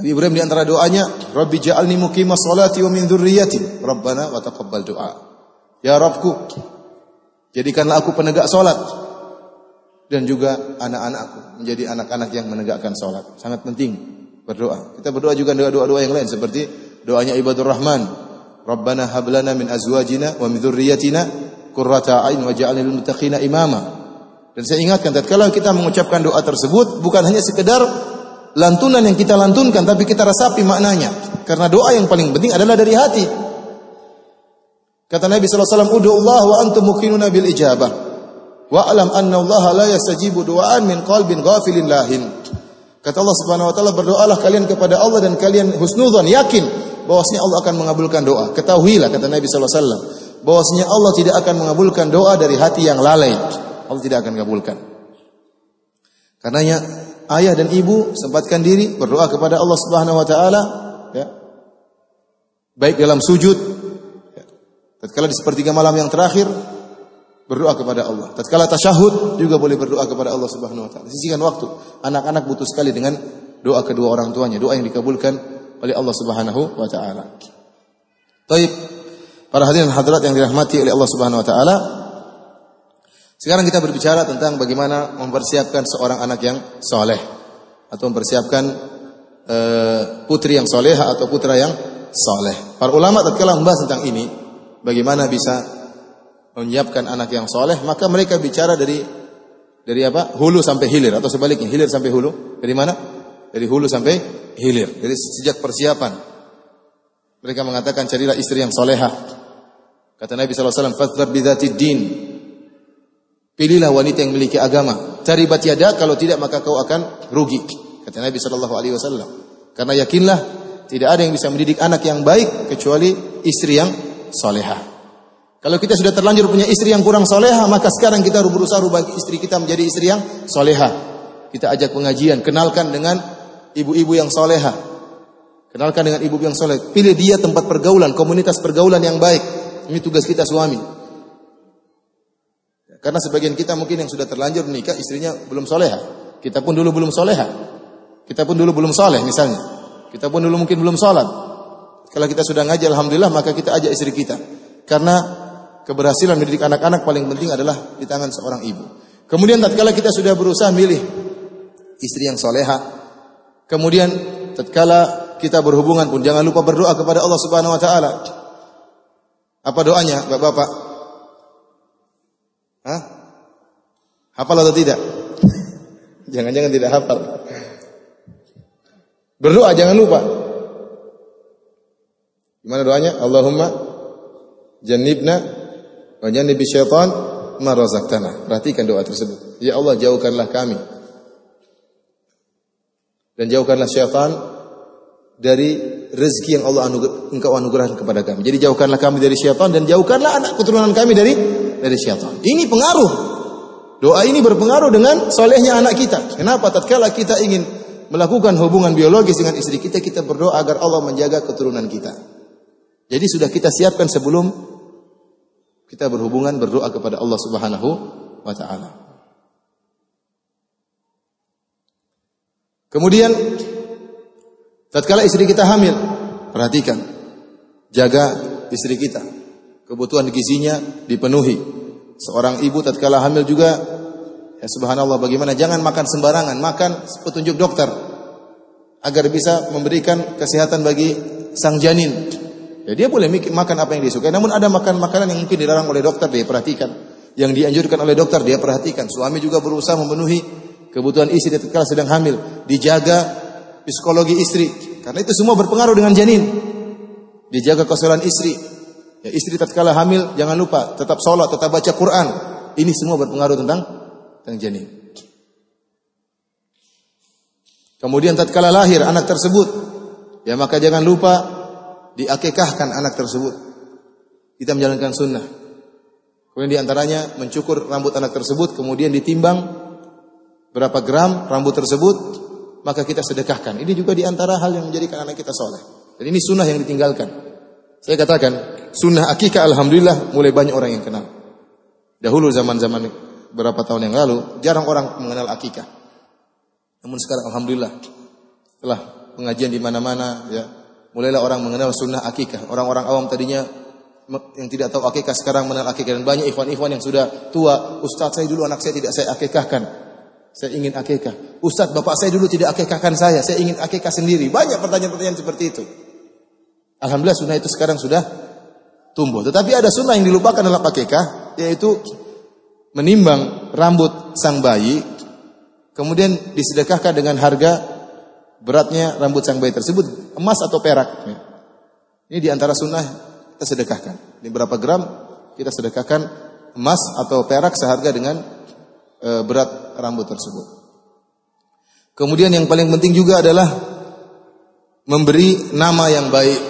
Nabi Ibrahim di antara doanya, Rabbi ja'alni muqima salati wa min dzurriyyati. Rabbana wa taqabbal du'a. Ya Rabbku, jadikanlah aku penegak salat dan juga anak-anakku menjadi anak-anak yang menegakkan salat. Sangat penting berdoa. Kita berdoa juga doa-doa yang lain seperti doanya ibadur Rahman. Rabbana hab lana min azwajina wa min dzurriyyatina qurrata a'yun waj'alna lil muttaqina imama. Dan saya ingatkan tatkala kita mengucapkan doa tersebut bukan hanya sekedar lantunan yang kita lantunkan tapi kita rasapi maknanya. Karena doa yang paling penting adalah dari hati. Kata Nabi sallallahu alaihi wasallam, "Ud'u Allah wa antum muqinuna bil ijabah." Wa alam anna Allah la yastajibu du'aan min qalbin ghafilin lahin. Kata Allah Subhanahu wa taala, berdoalah kalian kepada Allah dan kalian husnudzon, yakin bahwasanya Allah akan mengabulkan doa. Ketahuilah kata Nabi sallallahu alaihi wasallam, bahwasanya Allah tidak akan mengabulkan doa dari hati yang lalai. Allah tidak akan mengabulkan. Karenanya ayah dan ibu sempatkan diri berdoa kepada Allah Subhanahu wa taala ya. Baik dalam sujud ya. tatkala di sepertiga malam yang terakhir berdoa kepada Allah. Tatkala tasyahud juga boleh berdoa kepada Allah Subhanahu wa taala. Sisihkan waktu. Anak-anak butuh sekali dengan doa kedua orang tuanya, doa yang dikabulkan oleh Allah Subhanahu wa taala. Baik. Para hadirin hadirat yang dirahmati oleh Allah Subhanahu wa taala. Sekarang kita berbicara tentang bagaimana mempersiapkan seorang anak yang soleh atau mempersiapkan uh, putri yang soleha atau putra yang soleh. Para ulama tatkala membahas tentang ini, bagaimana bisa menyiapkan anak yang soleh, maka mereka bicara dari dari apa? Hulu sampai hilir atau sebaliknya, hilir sampai hulu. Dari mana? Dari hulu sampai hilir. Dari sejak persiapan. Mereka mengatakan carilah istri yang soleha. Kata Nabi SAW, Fathar bidhati din. Pilihlah wanita yang memiliki agama. Cari batiada, kalau tidak maka kau akan rugi. Kata Nabi SAW. Karena yakinlah, tidak ada yang bisa mendidik anak yang baik kecuali istri yang soleha. Kalau kita sudah terlanjur punya istri yang kurang soleha, maka sekarang kita berusaha rubah istri kita menjadi istri yang soleha. Kita ajak pengajian, kenalkan dengan ibu-ibu yang soleha. Kenalkan dengan ibu yang soleh. Pilih dia tempat pergaulan, komunitas pergaulan yang baik. Ini tugas kita suami. Karena sebagian kita mungkin yang sudah terlanjur menikah, istrinya belum soleha. Kita pun dulu belum soleha. Kita pun dulu belum soleh misalnya. Kita pun dulu mungkin belum sholat. Kalau kita sudah ngaji, Alhamdulillah, maka kita ajak istri kita. Karena keberhasilan mendidik anak-anak paling penting adalah di tangan seorang ibu. Kemudian tatkala kita sudah berusaha milih istri yang soleha, kemudian tatkala kita berhubungan pun jangan lupa berdoa kepada Allah Subhanahu wa taala. Apa doanya, Bapak-bapak? Hah? Hafal atau tidak? Jangan-jangan tidak hafal. Berdoa jangan lupa. Gimana doanya? Allahumma jannibna Wa jannibi syaitan ma razaqtana. Perhatikan doa tersebut. Ya Allah, jauhkanlah kami dan jauhkanlah syaitan dari rezeki yang Allah anuger, engkau anugerahkan kepada kami. Jadi jauhkanlah kami dari syaitan dan jauhkanlah anak keturunan kami dari dari syaitan. Ini pengaruh. Doa ini berpengaruh dengan solehnya anak kita. Kenapa? Tatkala kita ingin melakukan hubungan biologis dengan istri kita, kita berdoa agar Allah menjaga keturunan kita. Jadi sudah kita siapkan sebelum kita berhubungan berdoa kepada Allah Subhanahu wa taala. Kemudian tatkala istri kita hamil, perhatikan jaga istri kita. Kebutuhan gizinya dipenuhi. Seorang ibu tatkala hamil juga ya subhanallah bagaimana jangan makan sembarangan, makan petunjuk dokter agar bisa memberikan kesehatan bagi sang janin. Ya, dia boleh makan apa yang dia suka. Namun ada makan makanan yang mungkin dilarang oleh dokter dia perhatikan. Yang dianjurkan oleh dokter dia perhatikan. Suami juga berusaha memenuhi kebutuhan istri ketika sedang hamil. Dijaga psikologi istri. Karena itu semua berpengaruh dengan janin. Dijaga kesehatan istri. Ya, istri tatkala hamil jangan lupa tetap sholat, tetap baca Quran. Ini semua berpengaruh tentang tentang janin. Kemudian tatkala lahir anak tersebut, ya maka jangan lupa diakekahkan anak tersebut. Kita menjalankan sunnah. Kemudian di antaranya mencukur rambut anak tersebut, kemudian ditimbang berapa gram rambut tersebut, maka kita sedekahkan. Ini juga di antara hal yang menjadikan anak kita soleh. Dan ini sunnah yang ditinggalkan. Saya katakan, sunnah akikah alhamdulillah mulai banyak orang yang kenal. Dahulu zaman-zaman berapa tahun yang lalu, jarang orang mengenal akikah. Namun sekarang alhamdulillah, setelah pengajian di mana-mana, ya mulailah orang mengenal sunnah akikah. Orang-orang awam tadinya yang tidak tahu akikah sekarang mengenal akikah dan banyak ikhwan-ikhwan yang sudah tua. Ustaz saya dulu anak saya tidak saya akikahkan. Saya ingin akikah. Ustaz bapak saya dulu tidak akikahkan saya. Saya ingin akikah sendiri. Banyak pertanyaan-pertanyaan seperti itu. Alhamdulillah sunnah itu sekarang sudah tumbuh. Tetapi ada sunnah yang dilupakan dalam akikah yaitu menimbang rambut sang bayi kemudian disedekahkan dengan harga beratnya rambut sang bayi tersebut emas atau perak. Ini di antara sunnah kita sedekahkan. Ini berapa gram kita sedekahkan emas atau perak seharga dengan e, berat rambut tersebut. Kemudian yang paling penting juga adalah memberi nama yang baik.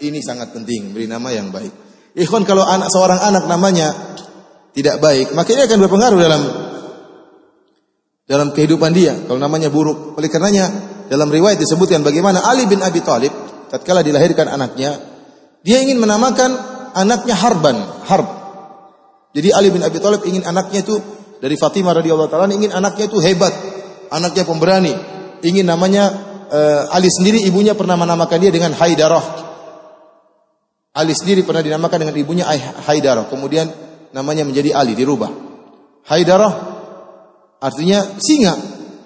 Ini sangat penting, beri nama yang baik. Ikhwan kalau anak seorang anak namanya tidak baik, maka ini akan berpengaruh dalam dalam kehidupan dia. Kalau namanya buruk, oleh karenanya dalam riwayat disebutkan bagaimana Ali bin Abi Thalib tatkala dilahirkan anaknya, dia ingin menamakan anaknya Harban, Harb. Jadi Ali bin Abi Thalib ingin anaknya itu dari Fatimah radhiyallahu taala ingin anaknya itu hebat, anaknya pemberani, ingin namanya uh, Ali sendiri ibunya pernah menamakan dia dengan Haidarah. Ali sendiri pernah dinamakan dengan ibunya Haidarah. Kemudian namanya menjadi Ali dirubah. Haidarah artinya singa.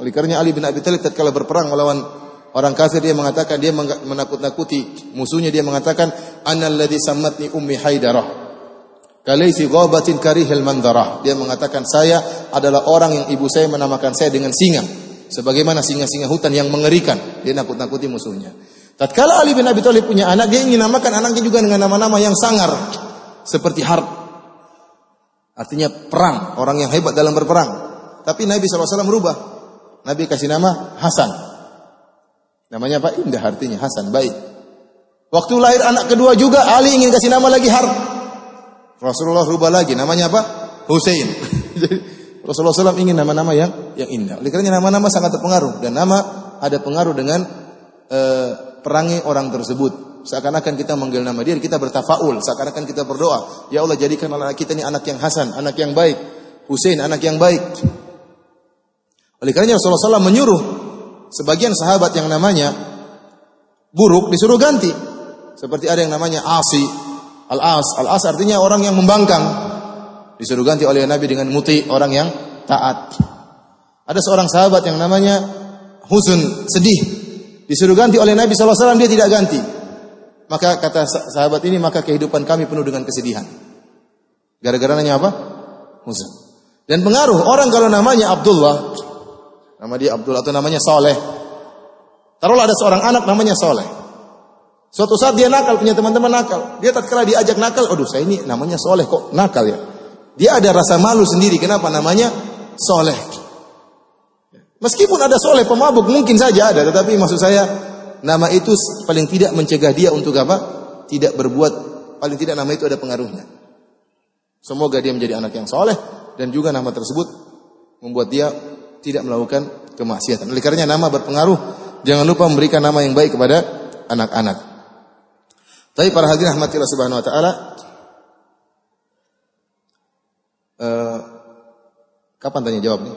Oleh karena Ali bin Abi Thalib tatkala berperang melawan orang kafir dia mengatakan dia menakut-nakuti musuhnya dia mengatakan annal ladzi sammatni ummi Haidarah. Kalaisi ghabatin karihil mandarah. Dia mengatakan saya adalah orang yang ibu saya menamakan saya dengan singa. Sebagaimana singa-singa hutan yang mengerikan. Dia nakut-nakuti musuhnya. Tatkala Ali bin Abi Thalib punya anak, dia ingin namakan anaknya juga dengan nama-nama yang sangar seperti harb. Artinya perang, orang yang hebat dalam berperang. Tapi Nabi SAW merubah. Nabi kasih nama Hasan. Namanya apa? Indah artinya Hasan, baik. Waktu lahir anak kedua juga Ali ingin kasih nama lagi Harb. Rasulullah rubah lagi namanya apa? Hussein. Jadi Rasulullah SAW ingin nama-nama yang yang indah. Oleh karena nama-nama sangat terpengaruh dan nama ada pengaruh dengan uh, perangi orang tersebut. Seakan-akan kita manggil nama dia, kita bertafaul. Seakan-akan kita berdoa, Ya Allah jadikan anak kita ini anak yang hasan, anak yang baik. Hussein anak yang baik. Oleh karena Rasulullah SAW menyuruh sebagian sahabat yang namanya buruk disuruh ganti. Seperti ada yang namanya Asi, Al-As. Al-As artinya orang yang membangkang. Disuruh ganti oleh Nabi dengan muti, orang yang taat. Ada seorang sahabat yang namanya Huzun, sedih. Disuruh ganti oleh Nabi SAW, dia tidak ganti. Maka kata sahabat ini, maka kehidupan kami penuh dengan kesedihan. Gara-gara nanya apa? Huzn. Dan pengaruh orang kalau namanya Abdullah, nama dia Abdullah atau namanya Soleh. Taruhlah ada seorang anak namanya Soleh. Suatu saat dia nakal, punya teman-teman nakal. Dia tak kira diajak nakal, aduh saya ini namanya Soleh kok nakal ya. Dia ada rasa malu sendiri, kenapa namanya Soleh. Meskipun ada soleh pemabuk mungkin saja ada, tetapi maksud saya nama itu paling tidak mencegah dia untuk apa? Tidak berbuat, paling tidak nama itu ada pengaruhnya. Semoga dia menjadi anak yang soleh dan juga nama tersebut membuat dia tidak melakukan kemaksiatan. Oleh karenanya nama berpengaruh. Jangan lupa memberikan nama yang baik kepada anak-anak. Tapi para hadirin rahmatillah subhanahu wa taala uh, kapan tanya jawab nih?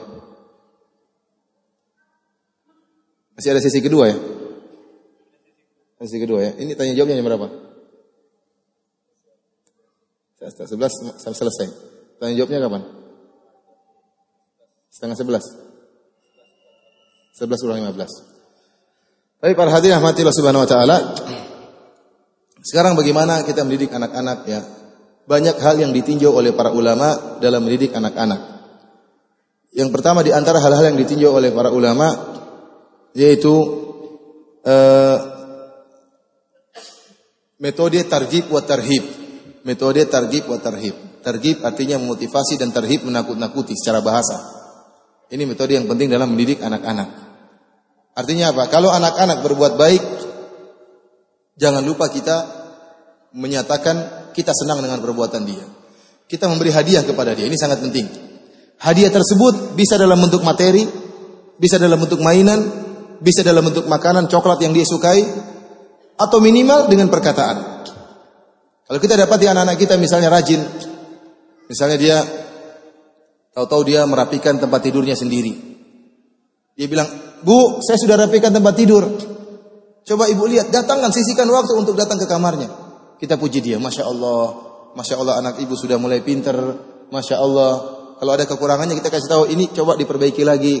Masih ada sesi kedua ya? Sesi kedua ya. Ini tanya jawabnya jam berapa? Sebelas sampai selesai. Tanya jawabnya kapan? Setengah sebelas. Sebelas kurang lima belas. Tapi para hadirin rahmatillah subhanahu wa ta'ala. Sekarang bagaimana kita mendidik anak-anak ya. Banyak hal yang ditinjau oleh para ulama dalam mendidik anak-anak. Yang pertama di antara hal-hal yang ditinjau oleh para ulama yaitu uh, metode targib wa tarhib. Metode targib wa tarhib. Targib artinya memotivasi dan tarhib menakut-nakuti secara bahasa. Ini metode yang penting dalam mendidik anak-anak. Artinya apa? Kalau anak-anak berbuat baik, jangan lupa kita menyatakan kita senang dengan perbuatan dia. Kita memberi hadiah kepada dia. Ini sangat penting. Hadiah tersebut bisa dalam bentuk materi, bisa dalam bentuk mainan, bisa dalam bentuk makanan coklat yang dia sukai atau minimal dengan perkataan. Kalau kita dapat di anak-anak kita misalnya rajin, misalnya dia tahu-tahu dia merapikan tempat tidurnya sendiri. Dia bilang, "Bu, saya sudah rapikan tempat tidur." Coba ibu lihat, datangkan sisihkan waktu untuk datang ke kamarnya. Kita puji dia, masya Allah, masya Allah anak ibu sudah mulai pinter, masya Allah. Kalau ada kekurangannya kita kasih tahu ini coba diperbaiki lagi.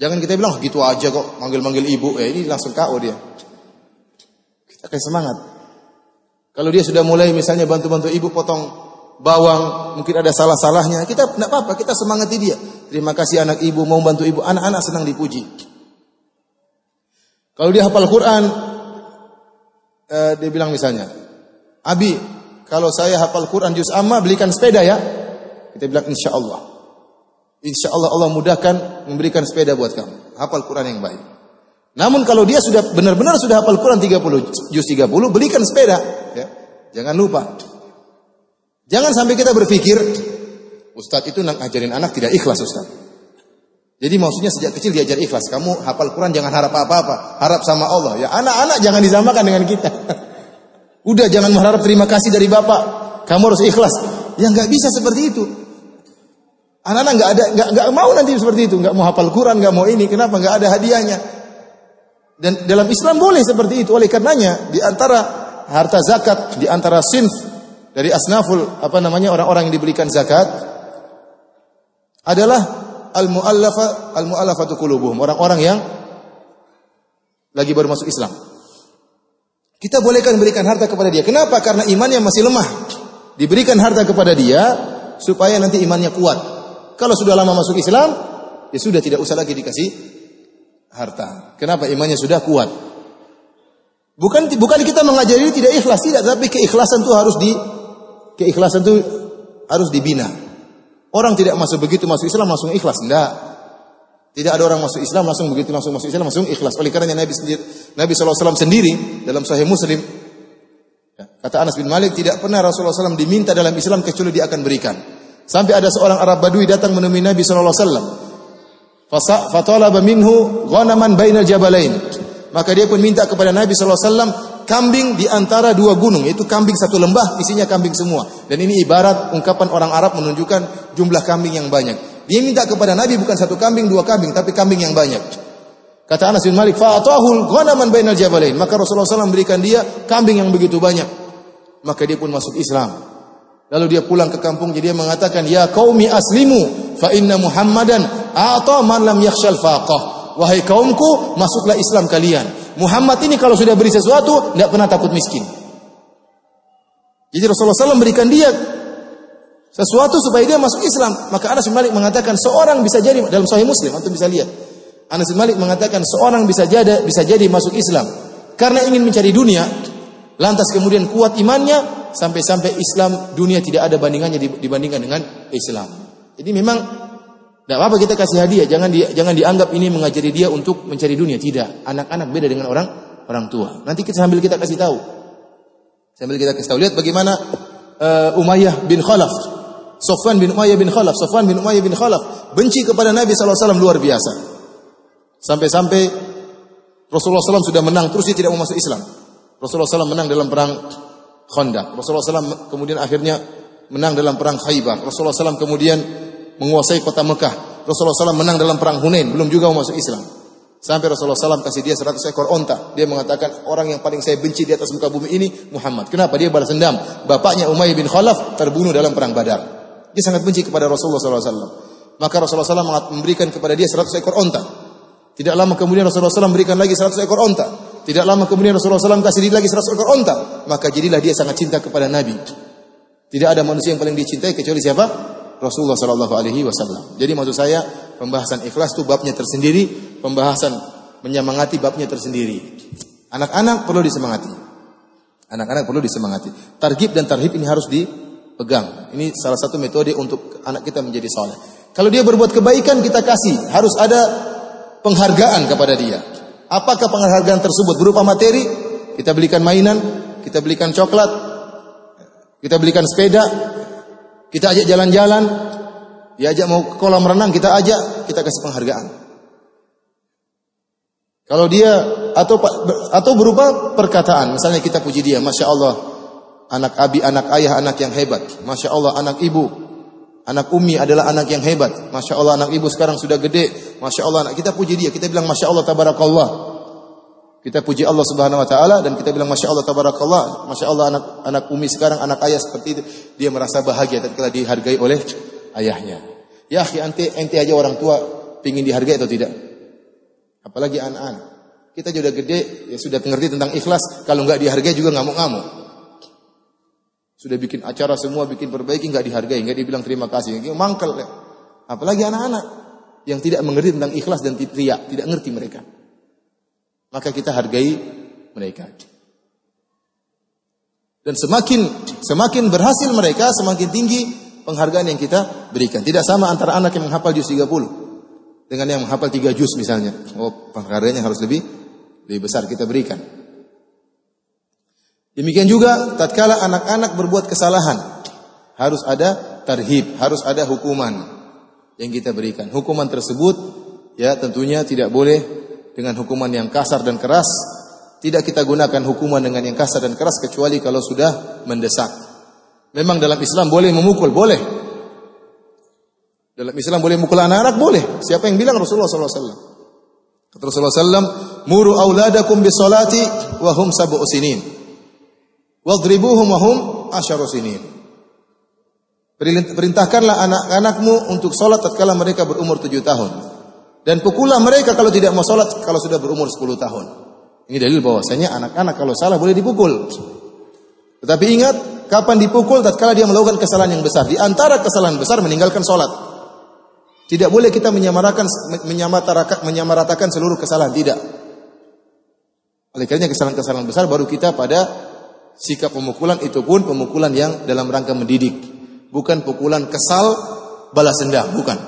Jangan kita bilang oh, gitu aja kok manggil-manggil ibu. Ya ini langsung KO dia. Kita kasih semangat. Kalau dia sudah mulai misalnya bantu-bantu ibu potong bawang, mungkin ada salah-salahnya, kita tidak apa-apa, kita semangati dia. Terima kasih anak ibu mau bantu ibu, anak-anak senang dipuji. Kalau dia hafal Quran, eh, dia bilang misalnya, Abi, kalau saya hafal Quran juz amma belikan sepeda ya. Kita bilang insya Allah. Insya Allah Allah mudahkan memberikan sepeda buat kamu. Hafal Quran yang baik. Namun kalau dia sudah benar-benar sudah hafal Quran 30 juz 30, belikan sepeda, ya. Jangan lupa. Jangan sampai kita berpikir Ustadz itu ngajarin anak tidak ikhlas Ustadz. Jadi maksudnya sejak kecil diajar ikhlas. Kamu hafal Quran jangan harap apa-apa, harap sama Allah. Ya anak-anak jangan disamakan dengan kita. Udah jangan mengharap terima kasih dari bapak. Kamu harus ikhlas. Ya nggak bisa seperti itu. Anak-anak nggak ada nggak nggak mau nanti seperti itu, nggak mau hafal Quran, nggak mau ini. Kenapa? Nggak ada hadiahnya. Dan dalam Islam boleh seperti itu. Oleh karenanya di antara harta zakat, di antara sinf dari asnaful apa namanya orang-orang yang diberikan zakat adalah al-mu'allafa al-mu'allafatu qulubuhum, orang-orang yang lagi baru masuk Islam. Kita bolehkan berikan harta kepada dia. Kenapa? Karena imannya masih lemah. Diberikan harta kepada dia supaya nanti imannya kuat. Kalau sudah lama masuk Islam, ya sudah tidak usah lagi dikasih harta. Kenapa? Imannya sudah kuat. Bukan bukan kita mengajari tidak ikhlas tidak, tapi keikhlasan itu harus di keikhlasan itu harus dibina. Orang tidak masuk begitu masuk Islam langsung ikhlas. Tidak. Tidak ada orang masuk Islam langsung begitu langsung masuk Islam langsung ikhlas. Oleh karena Nabi sendiri, Nabi SAW sendiri dalam Sahih Muslim ya, kata Anas bin Malik tidak pernah Rasulullah SAW diminta dalam Islam kecuali dia akan berikan. Sampai ada seorang Arab Badui datang menemui Nabi SAW. Fatalaba minhu ghanaman bainal jabalain. Maka dia pun minta kepada Nabi SAW kambing di antara dua gunung, yaitu kambing satu lembah, isinya kambing semua. Dan ini ibarat ungkapan orang Arab menunjukkan jumlah kambing yang banyak. Dia minta kepada Nabi bukan satu kambing, dua kambing, tapi kambing yang banyak. Kata Anas bin Malik, fa'atahul ghanaman bainal jabalain. Maka Rasulullah SAW memberikan dia kambing yang begitu banyak. Maka dia pun masuk Islam. Lalu dia pulang ke kampung jadi dia mengatakan, "Ya qaumi aslimu fa inna Muhammadan a'ta man lam yakhshal faqah." Wahai kaumku, masuklah Islam kalian. Muhammad ini kalau sudah beri sesuatu, tidak pernah takut miskin. Jadi Rasulullah SAW memberikan dia sesuatu supaya dia masuk Islam. Maka Anas bin Malik mengatakan seorang bisa jadi dalam Sahih Muslim, antum bisa lihat. Anas bin Malik mengatakan seorang bisa jadi bisa jadi masuk Islam karena ingin mencari dunia, lantas kemudian kuat imannya sampai-sampai Islam dunia tidak ada bandingannya dibandingkan dengan Islam. Jadi memang tidak apa kita kasih hadiah, jangan di, jangan dianggap ini mengajari dia untuk mencari dunia. Tidak, anak-anak beda dengan orang orang tua. Nanti kita sambil kita kasih tahu. Sambil kita kasih tahu. Lihat bagaimana uh, Umayyah bin Khalaf. Sofwan bin Umayyah bin Khalaf. Sofwan bin Umayyah bin Khalaf. Benci kepada Nabi SAW luar biasa. Sampai-sampai Rasulullah SAW sudah menang. Terus dia tidak mau masuk Islam. Rasulullah SAW menang dalam perang Khandaq. Rasulullah SAW kemudian akhirnya menang dalam perang Khaybar. Rasulullah SAW kemudian menguasai kota Mekah. Rasulullah SAW menang dalam perang Hunain, belum juga masuk Islam. Sampai Rasulullah SAW kasih dia 100 ekor onta. Dia mengatakan orang yang paling saya benci di atas muka bumi ini Muhammad. Kenapa? Dia balas dendam. Bapaknya Umayyah bin Khalaf terbunuh dalam perang Badar. Dia sangat benci kepada Rasulullah SAW. Maka Rasulullah SAW memberikan kepada dia 100 ekor onta. Tidak lama kemudian Rasulullah SAW memberikan lagi 100 ekor onta. Tidak lama kemudian Rasulullah SAW kasih dia lagi 100 ekor onta. Maka jadilah dia sangat cinta kepada Nabi. Tidak ada manusia yang paling dicintai kecuali siapa? Rasulullah Shallallahu Alaihi Wasallam. Jadi maksud saya pembahasan ikhlas itu babnya tersendiri, pembahasan menyemangati babnya tersendiri. Anak-anak perlu disemangati. Anak-anak perlu disemangati. Targib dan tarhib ini harus dipegang. Ini salah satu metode untuk anak kita menjadi soleh. Kalau dia berbuat kebaikan kita kasih, harus ada penghargaan kepada dia. Apakah penghargaan tersebut berupa materi? Kita belikan mainan, kita belikan coklat, kita belikan sepeda, kita ajak jalan-jalan, diajak mau ke kolam renang, kita ajak, kita kasih penghargaan. Kalau dia atau atau berupa perkataan, misalnya kita puji dia, masya Allah, anak abi, anak ayah, anak yang hebat, masya Allah, anak ibu, anak umi adalah anak yang hebat, masya Allah, anak ibu sekarang sudah gede, masya Allah, anak kita puji dia, kita bilang masya Allah, tabarakallah. Kita puji Allah Subhanahu wa taala dan kita bilang masya Allah tabarakallah, masya Allah anak anak umi sekarang anak ayah seperti itu, dia merasa bahagia tatkala dihargai oleh ayahnya. Ya akhi ente ente aja orang tua pingin dihargai atau tidak? Apalagi anak-anak. Kita sudah gede, ya sudah mengerti tentang ikhlas, kalau nggak dihargai juga ngamuk-ngamuk. Sudah bikin acara semua, bikin perbaiki nggak dihargai, nggak dibilang terima kasih, mangkel. Ya. Apalagi anak-anak yang tidak mengerti tentang ikhlas dan teriak, tidak ngerti mereka maka kita hargai mereka. Dan semakin semakin berhasil mereka, semakin tinggi penghargaan yang kita berikan. Tidak sama antara anak yang menghafal juz 30 dengan yang menghafal 3 juz misalnya. Oh, penghargaannya harus lebih lebih besar kita berikan. Demikian juga tatkala anak-anak berbuat kesalahan, harus ada tarhib, harus ada hukuman yang kita berikan. Hukuman tersebut ya tentunya tidak boleh dengan hukuman yang kasar dan keras. Tidak kita gunakan hukuman dengan yang kasar dan keras kecuali kalau sudah mendesak. Memang dalam Islam boleh memukul, boleh. Dalam Islam boleh memukul anak-anak, boleh. Siapa yang bilang Rasulullah SAW? Kata Rasulullah SAW, Muru auladakum bisolati wahum sabu sinin. Wadribuhum wahum asyaru sinin. Perintahkanlah anak-anakmu untuk sholat tatkala mereka berumur tujuh tahun. Dan pukullah mereka kalau tidak mau sholat kalau sudah berumur sepuluh tahun. Ini dalil bahwasanya anak-anak kalau salah boleh dipukul. Tetapi ingat, kapan dipukul tatkala dia melakukan kesalahan yang besar. Di antara kesalahan besar meninggalkan sholat. Tidak boleh kita menyamaratakan menyamaratakan seluruh kesalahan, tidak. Oleh karena kesalahan-kesalahan besar baru kita pada sikap pemukulan itu pun pemukulan yang dalam rangka mendidik bukan pukulan kesal balas dendam, bukan.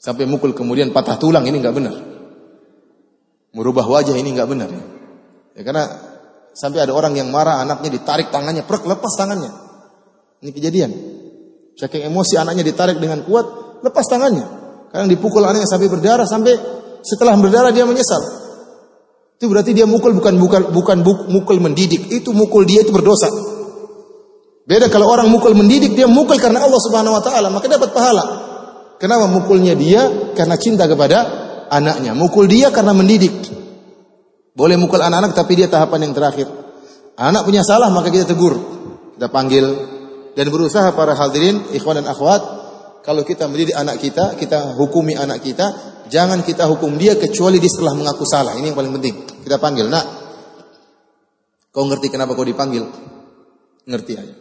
Sampai mukul kemudian patah tulang ini enggak benar. Merubah wajah ini enggak benar ya. ya karena sampai ada orang yang marah anaknya ditarik tangannya, prek lepas tangannya. Ini kejadian. Saking emosi anaknya ditarik dengan kuat, lepas tangannya. Kadang dipukul anaknya sampai berdarah sampai setelah berdarah dia menyesal. Itu berarti dia mukul bukan bukan bukan mukul mendidik, itu mukul dia itu berdosa. Beda kalau orang mukul mendidik, dia mukul karena Allah Subhanahu wa taala, maka dapat pahala. Kenapa mukulnya dia? Karena cinta kepada anaknya. Mukul dia karena mendidik. Boleh mukul anak-anak tapi dia tahapan yang terakhir. Anak punya salah maka kita tegur. Kita panggil dan berusaha para hadirin, ikhwan dan akhwat, kalau kita mendidik anak kita, kita hukumi anak kita, jangan kita hukum dia kecuali dia setelah mengaku salah. Ini yang paling penting. Kita panggil, "Nak, kau ngerti kenapa kau dipanggil?" Ngerti aja.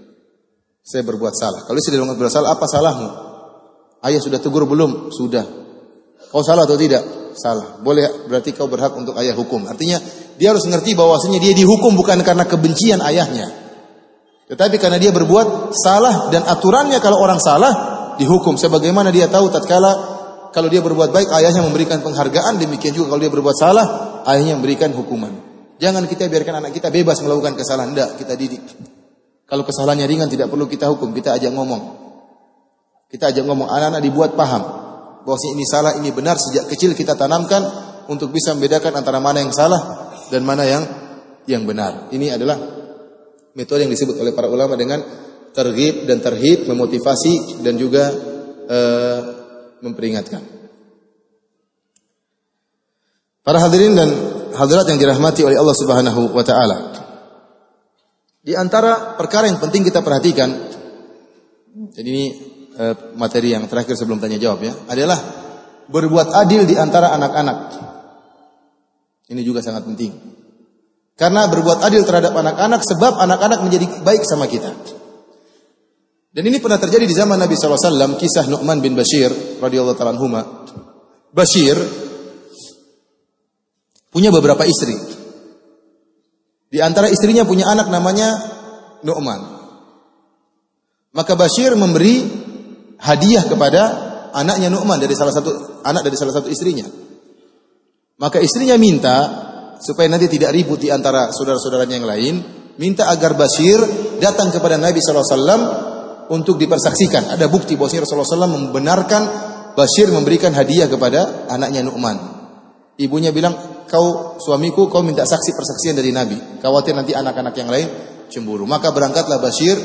Saya berbuat salah. Kalau sudah berbuat salah, apa salahmu? Ayah sudah tegur belum? Sudah. Kau salah atau tidak? Salah. Boleh berarti kau berhak untuk ayah hukum. Artinya dia harus mengerti bahwasanya dia dihukum bukan karena kebencian ayahnya. Tetapi karena dia berbuat salah dan aturannya kalau orang salah dihukum. Sebagaimana dia tahu tatkala kalau dia berbuat baik ayahnya memberikan penghargaan, demikian juga kalau dia berbuat salah ayahnya memberikan hukuman. Jangan kita biarkan anak kita bebas melakukan kesalahan, tidak, kita didik. Kalau kesalahannya ringan tidak perlu kita hukum, kita ajak ngomong. Kita ajak ngomong, anak-anak dibuat paham bahwa ini salah, ini benar sejak kecil kita tanamkan untuk bisa membedakan antara mana yang salah dan mana yang yang benar. Ini adalah metode yang disebut oleh para ulama dengan tergib dan terhib, memotivasi dan juga uh, memperingatkan. Para hadirin dan hadirat yang dirahmati oleh Allah Subhanahu wa taala. Di antara perkara yang penting kita perhatikan, jadi ini e, materi yang terakhir sebelum tanya jawab ya, adalah berbuat adil di antara anak-anak. Ini juga sangat penting. Karena berbuat adil terhadap anak-anak sebab anak-anak menjadi baik sama kita. Dan ini pernah terjadi di zaman Nabi SAW, kisah Nu'man bin Bashir radhiyallahu taala Bashir punya beberapa istri. Di antara istrinya punya anak namanya Nu'man. Maka Bashir memberi hadiah kepada anaknya Nu'man dari salah satu anak dari salah satu istrinya. Maka istrinya minta supaya nanti tidak ribut di antara saudara-saudaranya yang lain, minta agar Bashir datang kepada Nabi SAW untuk dipersaksikan. Ada bukti bahwa Rasulullah SAW membenarkan Bashir memberikan hadiah kepada anaknya Nu'man. Ibunya bilang, kau suamiku, kau minta saksi persaksian dari Nabi. Khawatir nanti anak-anak yang lain cemburu. Maka berangkatlah Bashir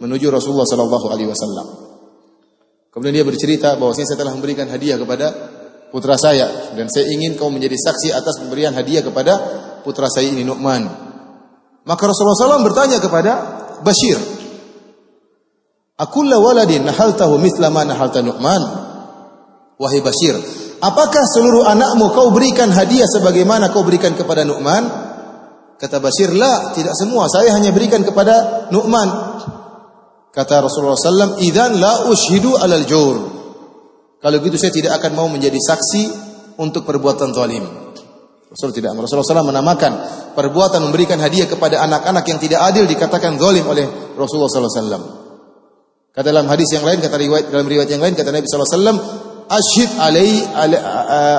menuju Rasulullah Sallallahu Alaihi Wasallam. Kemudian dia bercerita bahwa saya telah memberikan hadiah kepada putra saya dan saya ingin kau menjadi saksi atas pemberian hadiah kepada putra saya ini Nu'man. Maka Rasulullah SAW bertanya kepada Bashir, Akulla waladin nahaltahu mithla ma nahalta Nu'man. Wahai Bashir, Apakah seluruh anakmu kau berikan hadiah sebagaimana kau berikan kepada Nu'man? Kata Bashir, la, tidak semua. Saya hanya berikan kepada Nu'man. Kata Rasulullah SAW, idan la ushidu alal jur. Kalau gitu saya tidak akan mau menjadi saksi untuk perbuatan zalim. Rasul tidak. Rasulullah SAW menamakan perbuatan memberikan hadiah kepada anak-anak yang tidak adil dikatakan zalim oleh Rasulullah SAW. Kata dalam hadis yang lain, kata riwayat dalam riwayat yang lain kata Nabi wasallam, "Asyhid alai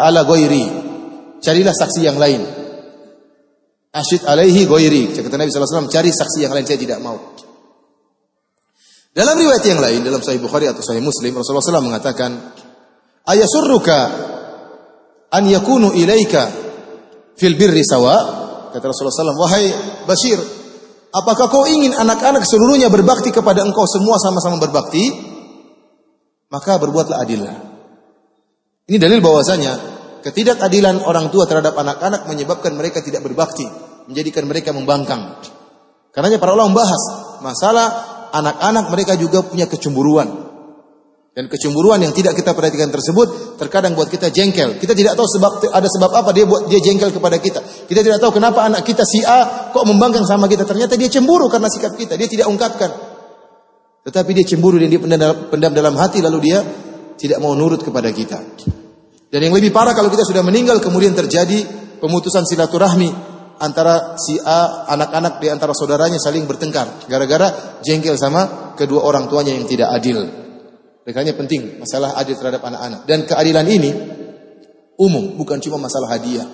ala, ghairi." Carilah saksi yang lain. Asyid alaihi ghairi. Kata Nabi wasallam, cari saksi yang lain saya tidak mau. Dalam riwayat yang lain dalam Sahih Bukhari atau Sahih Muslim Rasulullah SAW mengatakan, "Ayasurruka an yakunu ilaika fil birri sawa?" Kata Rasulullah SAW, "Wahai Bashir, apakah kau ingin anak-anak seluruhnya berbakti kepada engkau semua sama-sama berbakti? Maka berbuatlah adillah." Ini dalil bahwasanya ketidakadilan orang tua terhadap anak-anak menyebabkan mereka tidak berbakti, menjadikan mereka membangkang. Karena para ulama membahas masalah anak-anak mereka juga punya kecemburuan. Dan kecemburuan yang tidak kita perhatikan tersebut terkadang buat kita jengkel. Kita tidak tahu sebab ada sebab apa dia buat dia jengkel kepada kita. Kita tidak tahu kenapa anak kita si A kok membangkang sama kita. Ternyata dia cemburu karena sikap kita. Dia tidak ungkapkan. Tetapi dia cemburu dan dia pendam, pendam dalam hati lalu dia tidak mau nurut kepada kita. Dan yang lebih parah kalau kita sudah meninggal kemudian terjadi pemutusan silaturahmi antara si A anak-anak di antara saudaranya saling bertengkar gara-gara jengkel sama kedua orang tuanya yang tidak adil. Makanya penting masalah adil terhadap anak-anak dan keadilan ini umum bukan cuma masalah hadiah.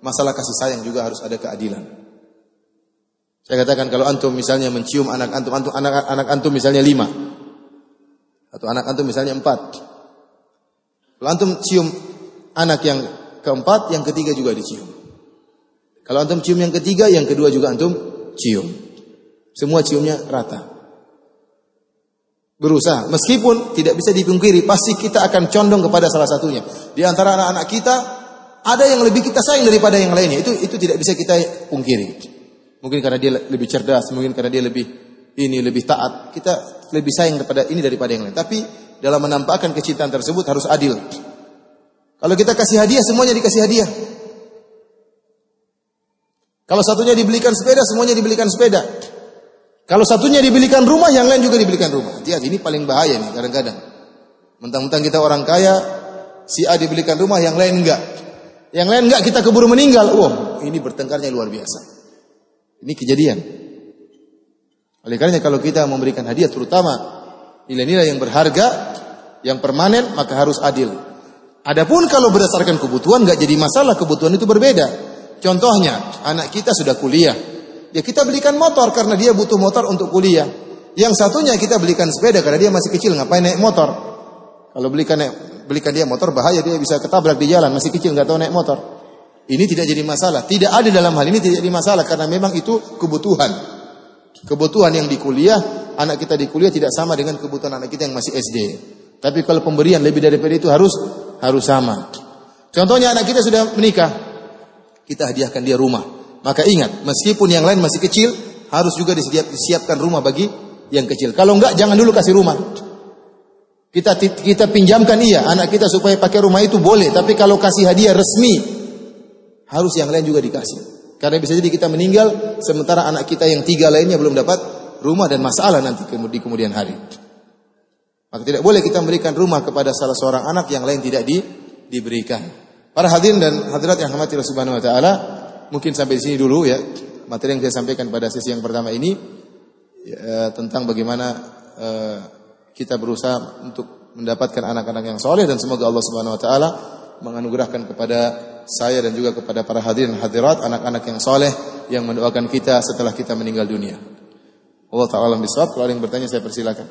Masalah kasih sayang juga harus ada keadilan. Saya katakan kalau antum misalnya mencium anak antum, antum anak anak antum misalnya lima atau anak antum misalnya empat. Kalau antum cium anak yang keempat, yang ketiga juga dicium. Kalau antum cium yang ketiga, yang kedua juga antum cium. Semua ciumnya rata. Berusaha, meskipun tidak bisa dipungkiri, pasti kita akan condong kepada salah satunya. Di antara anak-anak kita, ada yang lebih kita sayang daripada yang lainnya. Itu itu tidak bisa kita pungkiri. Mungkin karena dia lebih cerdas, mungkin karena dia lebih ini lebih taat. Kita lebih sayang daripada ini daripada yang lain. Tapi dalam menampakkan kecintaan tersebut harus adil. Kalau kita kasih hadiah, semuanya dikasih hadiah. Kalau satunya dibelikan sepeda, semuanya dibelikan sepeda. Kalau satunya dibelikan rumah, yang lain juga dibelikan rumah. Hati-hati, ini paling bahaya nih kadang-kadang. Mentang-mentang kita orang kaya, si A dibelikan rumah, yang lain enggak. Yang lain enggak, kita keburu meninggal. Wah, ini bertengkarnya luar biasa. Ini kejadian. Oleh karena kalau kita memberikan hadiah, terutama nilai-nilai yang berharga, yang permanen, maka harus adil. Adapun kalau berdasarkan kebutuhan, enggak jadi masalah, kebutuhan itu berbeda. Contohnya, anak kita sudah kuliah. Ya kita belikan motor karena dia butuh motor untuk kuliah. Yang satunya kita belikan sepeda karena dia masih kecil, ngapain naik motor? Kalau belikan naik, belikan dia motor bahaya dia bisa ketabrak di jalan, masih kecil nggak tahu naik motor. Ini tidak jadi masalah. Tidak ada dalam hal ini tidak jadi masalah karena memang itu kebutuhan. Kebutuhan yang di kuliah, anak kita di kuliah tidak sama dengan kebutuhan anak kita yang masih SD. Tapi kalau pemberian lebih daripada itu harus harus sama. Contohnya anak kita sudah menikah, kita hadiahkan dia rumah. Maka ingat, meskipun yang lain masih kecil, harus juga disiapkan rumah bagi yang kecil. Kalau enggak, jangan dulu kasih rumah. Kita kita pinjamkan iya anak kita supaya pakai rumah itu boleh, tapi kalau kasih hadiah resmi harus yang lain juga dikasih. Karena bisa jadi kita meninggal sementara anak kita yang tiga lainnya belum dapat rumah dan masalah nanti di kemudian hari. Maka tidak boleh kita memberikan rumah kepada salah seorang anak yang lain tidak di, diberikan. Para hadirin dan hadirat yang Allah Subhanahu wa taala, mungkin sampai di sini dulu ya materi yang saya sampaikan pada sesi yang pertama ini ya, tentang bagaimana uh, kita berusaha untuk mendapatkan anak-anak yang soleh dan semoga Allah Subhanahu wa taala menganugerahkan kepada saya dan juga kepada para hadirin hadirat anak-anak yang soleh yang mendoakan kita setelah kita meninggal dunia. Allah taala bisawab. Kalau ada yang bertanya saya persilakan.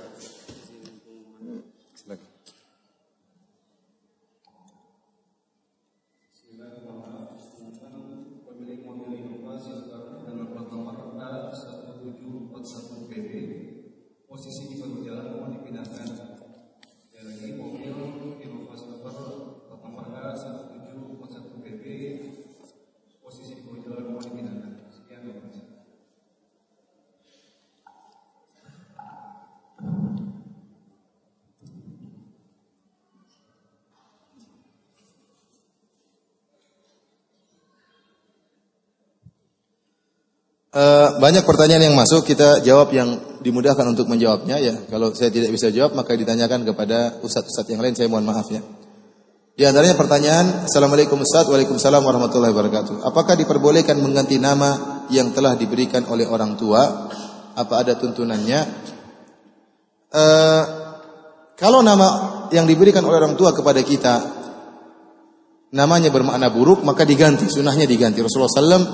Uh, banyak pertanyaan yang masuk, kita jawab yang dimudahkan untuk menjawabnya ya. Kalau saya tidak bisa jawab, maka ditanyakan kepada ustadz-ustadz yang lain, saya mohon maaf ya. Di antaranya pertanyaan, Assalamualaikum Ustaz, Waalaikumsalam warahmatullahi wabarakatuh. Apakah diperbolehkan mengganti nama yang telah diberikan oleh orang tua? Apa ada tuntunannya? uh, kalau nama yang diberikan oleh orang tua kepada kita namanya bermakna buruk maka diganti sunnahnya diganti Rasulullah SAW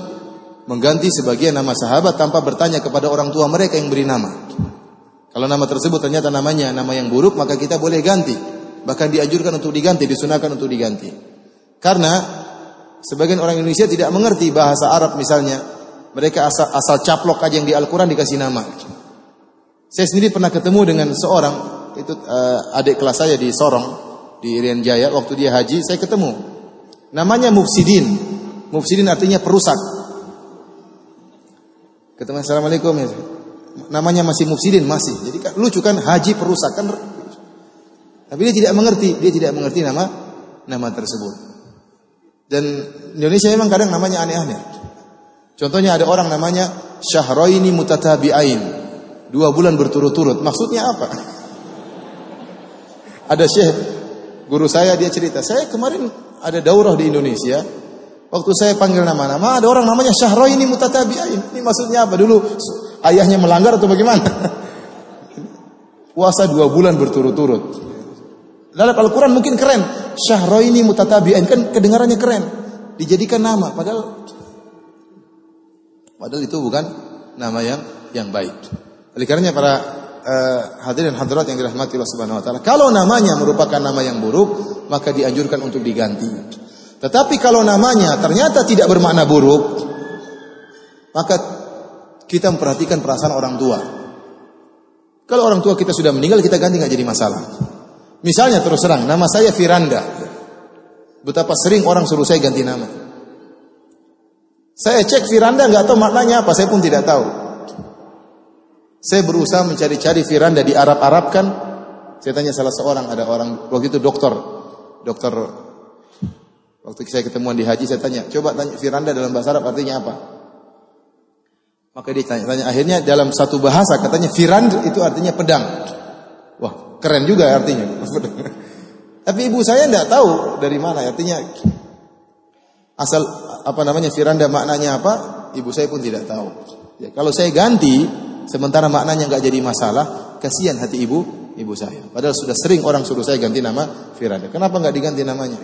mengganti sebagian nama sahabat tanpa bertanya kepada orang tua mereka yang beri nama kalau nama tersebut ternyata namanya nama yang buruk maka kita boleh ganti bahkan dianjurkan untuk diganti disunahkan untuk diganti karena sebagian orang Indonesia tidak mengerti bahasa Arab misalnya mereka asal, asal caplok aja yang di Al-Quran dikasih nama saya sendiri pernah ketemu dengan seorang itu uh, adik kelas saya di Sorong di Irian Jaya waktu dia haji saya ketemu Namanya mufsidin. Mufsidin artinya perusak. Ketemu Assalamualaikum ya. Namanya masih mufsidin masih. Jadi kan, lucu kan haji perusak kan. Tapi dia tidak mengerti, dia tidak mengerti nama nama tersebut. Dan Indonesia memang kadang namanya aneh-aneh. Contohnya ada orang namanya Syahroini Mutatabi'ain. Dua bulan berturut-turut. Maksudnya apa? Ada syekh guru saya dia cerita, saya kemarin ada daurah di Indonesia. Waktu saya panggil nama-nama, ada orang namanya Syahro ini mutatabi'ain. Ini maksudnya apa? Dulu ayahnya melanggar atau bagaimana? Puasa dua bulan berturut-turut. Dalam Al-Quran mungkin keren. Syahro ini mutatabi'ain. Kan kedengarannya keren. Dijadikan nama. Padahal padahal itu bukan nama yang yang baik. Oleh karenanya para uh, hadirin hadirat yang dirahmati Allah Subhanahu wa taala, kalau namanya merupakan nama yang buruk, maka dianjurkan untuk diganti. Tetapi kalau namanya ternyata tidak bermakna buruk, maka kita memperhatikan perasaan orang tua. Kalau orang tua kita sudah meninggal, kita ganti nggak jadi masalah. Misalnya terus terang, nama saya Firanda. Betapa sering orang suruh saya ganti nama. Saya cek Firanda nggak tahu maknanya apa, saya pun tidak tahu. Saya berusaha mencari-cari Firanda di Arab-Arab kan. Saya tanya salah seorang, ada orang waktu itu dokter dokter waktu saya ketemuan di haji saya tanya, coba tanya Firanda dalam bahasa Arab artinya apa? Maka dia tanya, tanya akhirnya dalam satu bahasa katanya Firand itu artinya pedang. Keren juga artinya. Tapi ibu saya tidak tahu dari mana artinya asal apa namanya Firanda maknanya apa? Ibu saya pun tidak tahu. Ya, kalau saya ganti sementara maknanya nggak jadi masalah, kasihan hati ibu ibu saya. Padahal sudah sering orang suruh saya ganti nama Firanda. Kenapa nggak diganti namanya?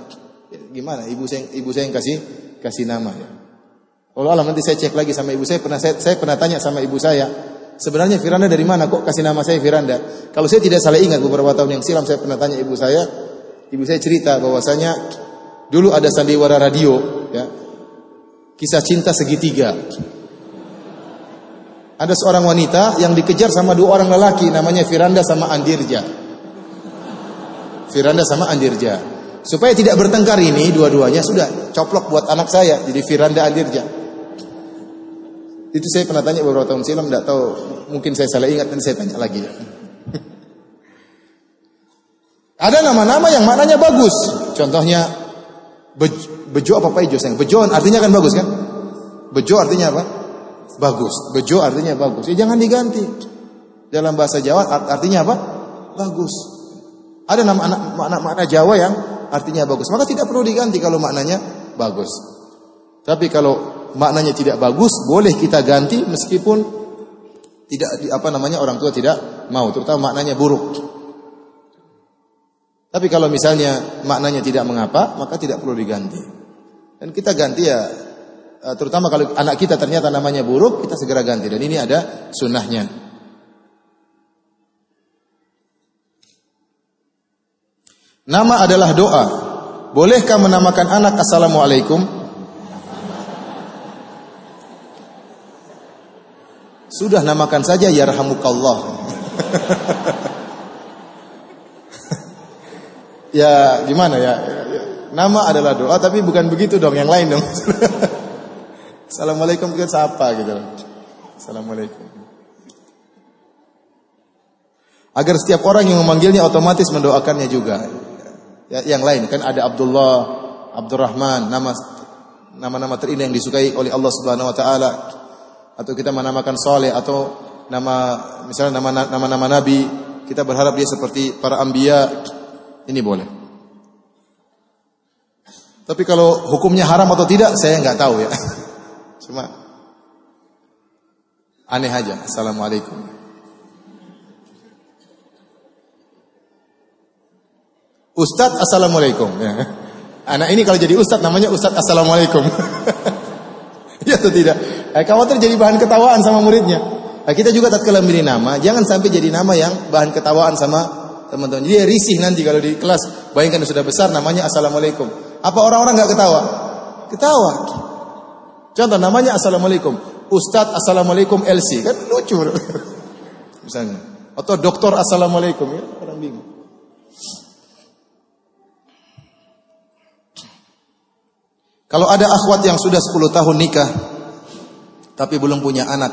Ya, gimana? Ibu saya, ibu saya yang kasih kasih nama ya. Allah alam nanti saya cek lagi sama ibu saya. Pernah saya, saya pernah tanya sama ibu saya. Sebenarnya Firanda dari mana? Kok kasih nama saya Firanda? Kalau saya tidak salah ingat beberapa tahun yang silam saya pernah tanya ibu saya. Ibu saya cerita bahwasanya dulu ada sandiwara radio, ya, kisah cinta segitiga. Ada seorang wanita yang dikejar sama dua orang lelaki namanya Firanda sama Andirja. Firanda sama Andirja. Supaya tidak bertengkar ini dua-duanya sudah coplok buat anak saya jadi Firanda Andirja. Itu saya pernah tanya beberapa tahun silam tidak tahu mungkin saya salah ingat dan saya tanya lagi. Ada nama-nama yang maknanya bagus. Contohnya bejo apa apa sayang? Bejo artinya kan bagus kan? Bejo artinya apa? bagus. Bejo artinya bagus. Ya jangan diganti. Dalam bahasa Jawa artinya apa? Bagus. Ada nama makna makna Jawa yang artinya bagus. Maka tidak perlu diganti kalau maknanya bagus. Tapi kalau maknanya tidak bagus, boleh kita ganti meskipun tidak apa namanya orang tua tidak mau, terutama maknanya buruk. Tapi kalau misalnya maknanya tidak mengapa, maka tidak perlu diganti. Dan kita ganti ya Eh, terutama kalau anak kita ternyata namanya buruk, kita segera ganti. Dan ini ada sunnahnya. Nama adalah doa. Bolehkah menamakan anak Assalamualaikum? Sudah namakan saja Yarhamukallah. ya gimana ya? Nama adalah doa tapi bukan begitu dong, yang lain dong. Assalamualaikum kita sapa gitu. Assalamualaikum. Agar setiap orang yang memanggilnya otomatis mendoakannya juga. Ya, yang lain kan ada Abdullah, Abdurrahman, nama nama-nama terindah yang disukai oleh Allah Subhanahu wa taala. Atau kita menamakan Saleh atau nama misalnya nama nama-nama nabi, kita berharap dia seperti para anbiya. Ini boleh. Tapi kalau hukumnya haram atau tidak, saya nggak tahu ya. Cuma aneh aja. Assalamualaikum. Ustadz Assalamualaikum. Ya. Anak ini kalau jadi Ustadz namanya Ustadz Assalamualaikum. ya atau tidak? Eh, khawatir jadi bahan ketawaan sama muridnya. Nah, kita juga tatkala memberi nama, jangan sampai jadi nama yang bahan ketawaan sama teman-teman. Jadi risih nanti kalau di kelas. Bayangkan sudah besar namanya Assalamualaikum. Apa orang-orang nggak ketawa? Ketawa. Contoh namanya Assalamualaikum. Ustadz Assalamualaikum LC. Kan lucu. Misalnya. Atau dokter Assalamualaikum. Ya, orang bingung. Kalau ada akhwat yang sudah 10 tahun nikah tapi belum punya anak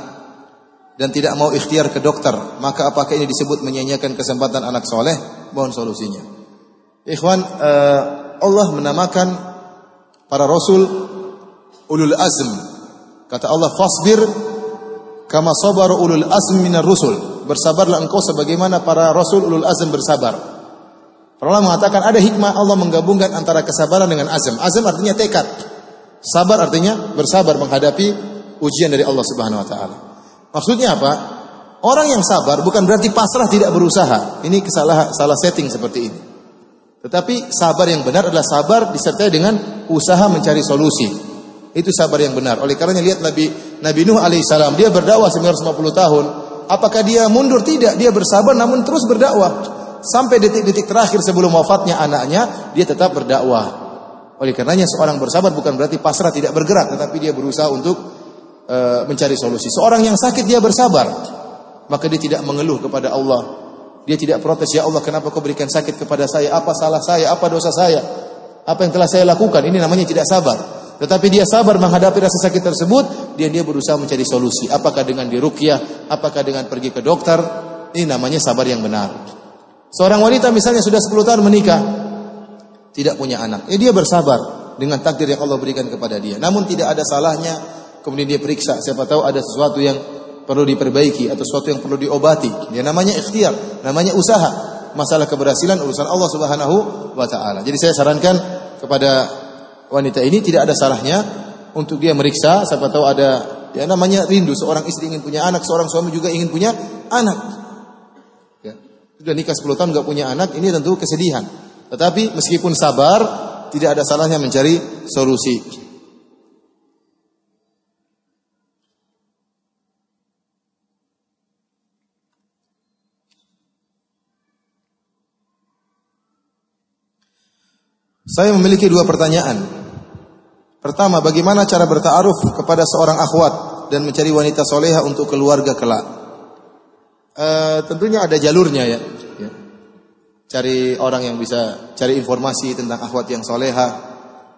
dan tidak mau ikhtiar ke dokter, maka apakah ini disebut menyanyiakan kesempatan anak soleh? Mohon solusinya. Ikhwan, uh, Allah menamakan para rasul ulul azm. Kata Allah, "Fasbir kama sabar ulul azm minar rusul." Bersabarlah engkau sebagaimana para rasul ulul azm bersabar. Allah mengatakan ada hikmah Allah menggabungkan antara kesabaran dengan azm. Azm artinya tekad. Sabar artinya bersabar menghadapi ujian dari Allah Subhanahu wa taala. Maksudnya apa? Orang yang sabar bukan berarti pasrah tidak berusaha. Ini kesalahan salah setting seperti ini. Tetapi sabar yang benar adalah sabar disertai dengan usaha mencari solusi. Itu sabar yang benar. Oleh karenanya lihat Nabi Nabi Nuh alaihissalam dia berdakwah 950 tahun. Apakah dia mundur? Tidak. Dia bersabar namun terus berdakwah. Sampai detik-detik terakhir sebelum wafatnya anaknya, dia tetap berdakwah. Oleh karenanya seorang bersabar bukan berarti pasrah tidak bergerak, tetapi dia berusaha untuk uh, mencari solusi. Seorang yang sakit dia bersabar, maka dia tidak mengeluh kepada Allah. Dia tidak protes, ya Allah kenapa kau berikan sakit kepada saya? Apa salah saya? Apa dosa saya? Apa yang telah saya lakukan? Ini namanya tidak sabar. Tetapi dia sabar menghadapi rasa sakit tersebut, dia dia berusaha mencari solusi. Apakah dengan dirukyah, apakah dengan pergi ke dokter? Ini namanya sabar yang benar. Seorang wanita misalnya sudah 10 tahun menikah, tidak punya anak. Ya dia bersabar dengan takdir yang Allah berikan kepada dia. Namun tidak ada salahnya kemudian dia periksa siapa tahu ada sesuatu yang perlu diperbaiki atau sesuatu yang perlu diobati. Ya namanya ikhtiar, namanya usaha. Masalah keberhasilan urusan Allah Subhanahu wa taala. Jadi saya sarankan kepada wanita ini tidak ada salahnya untuk dia meriksa siapa tahu ada ya namanya rindu seorang istri ingin punya anak, seorang suami juga ingin punya anak. Ya. Sudah nikah 10 tahun nggak punya anak, ini tentu kesedihan. Tetapi meskipun sabar, tidak ada salahnya mencari solusi. Saya memiliki dua pertanyaan. Pertama, bagaimana cara bertaaruf kepada seorang akhwat dan mencari wanita soleha untuk keluarga kelak? E, tentunya ada jalurnya ya cari orang yang bisa cari informasi tentang akhwat yang soleha.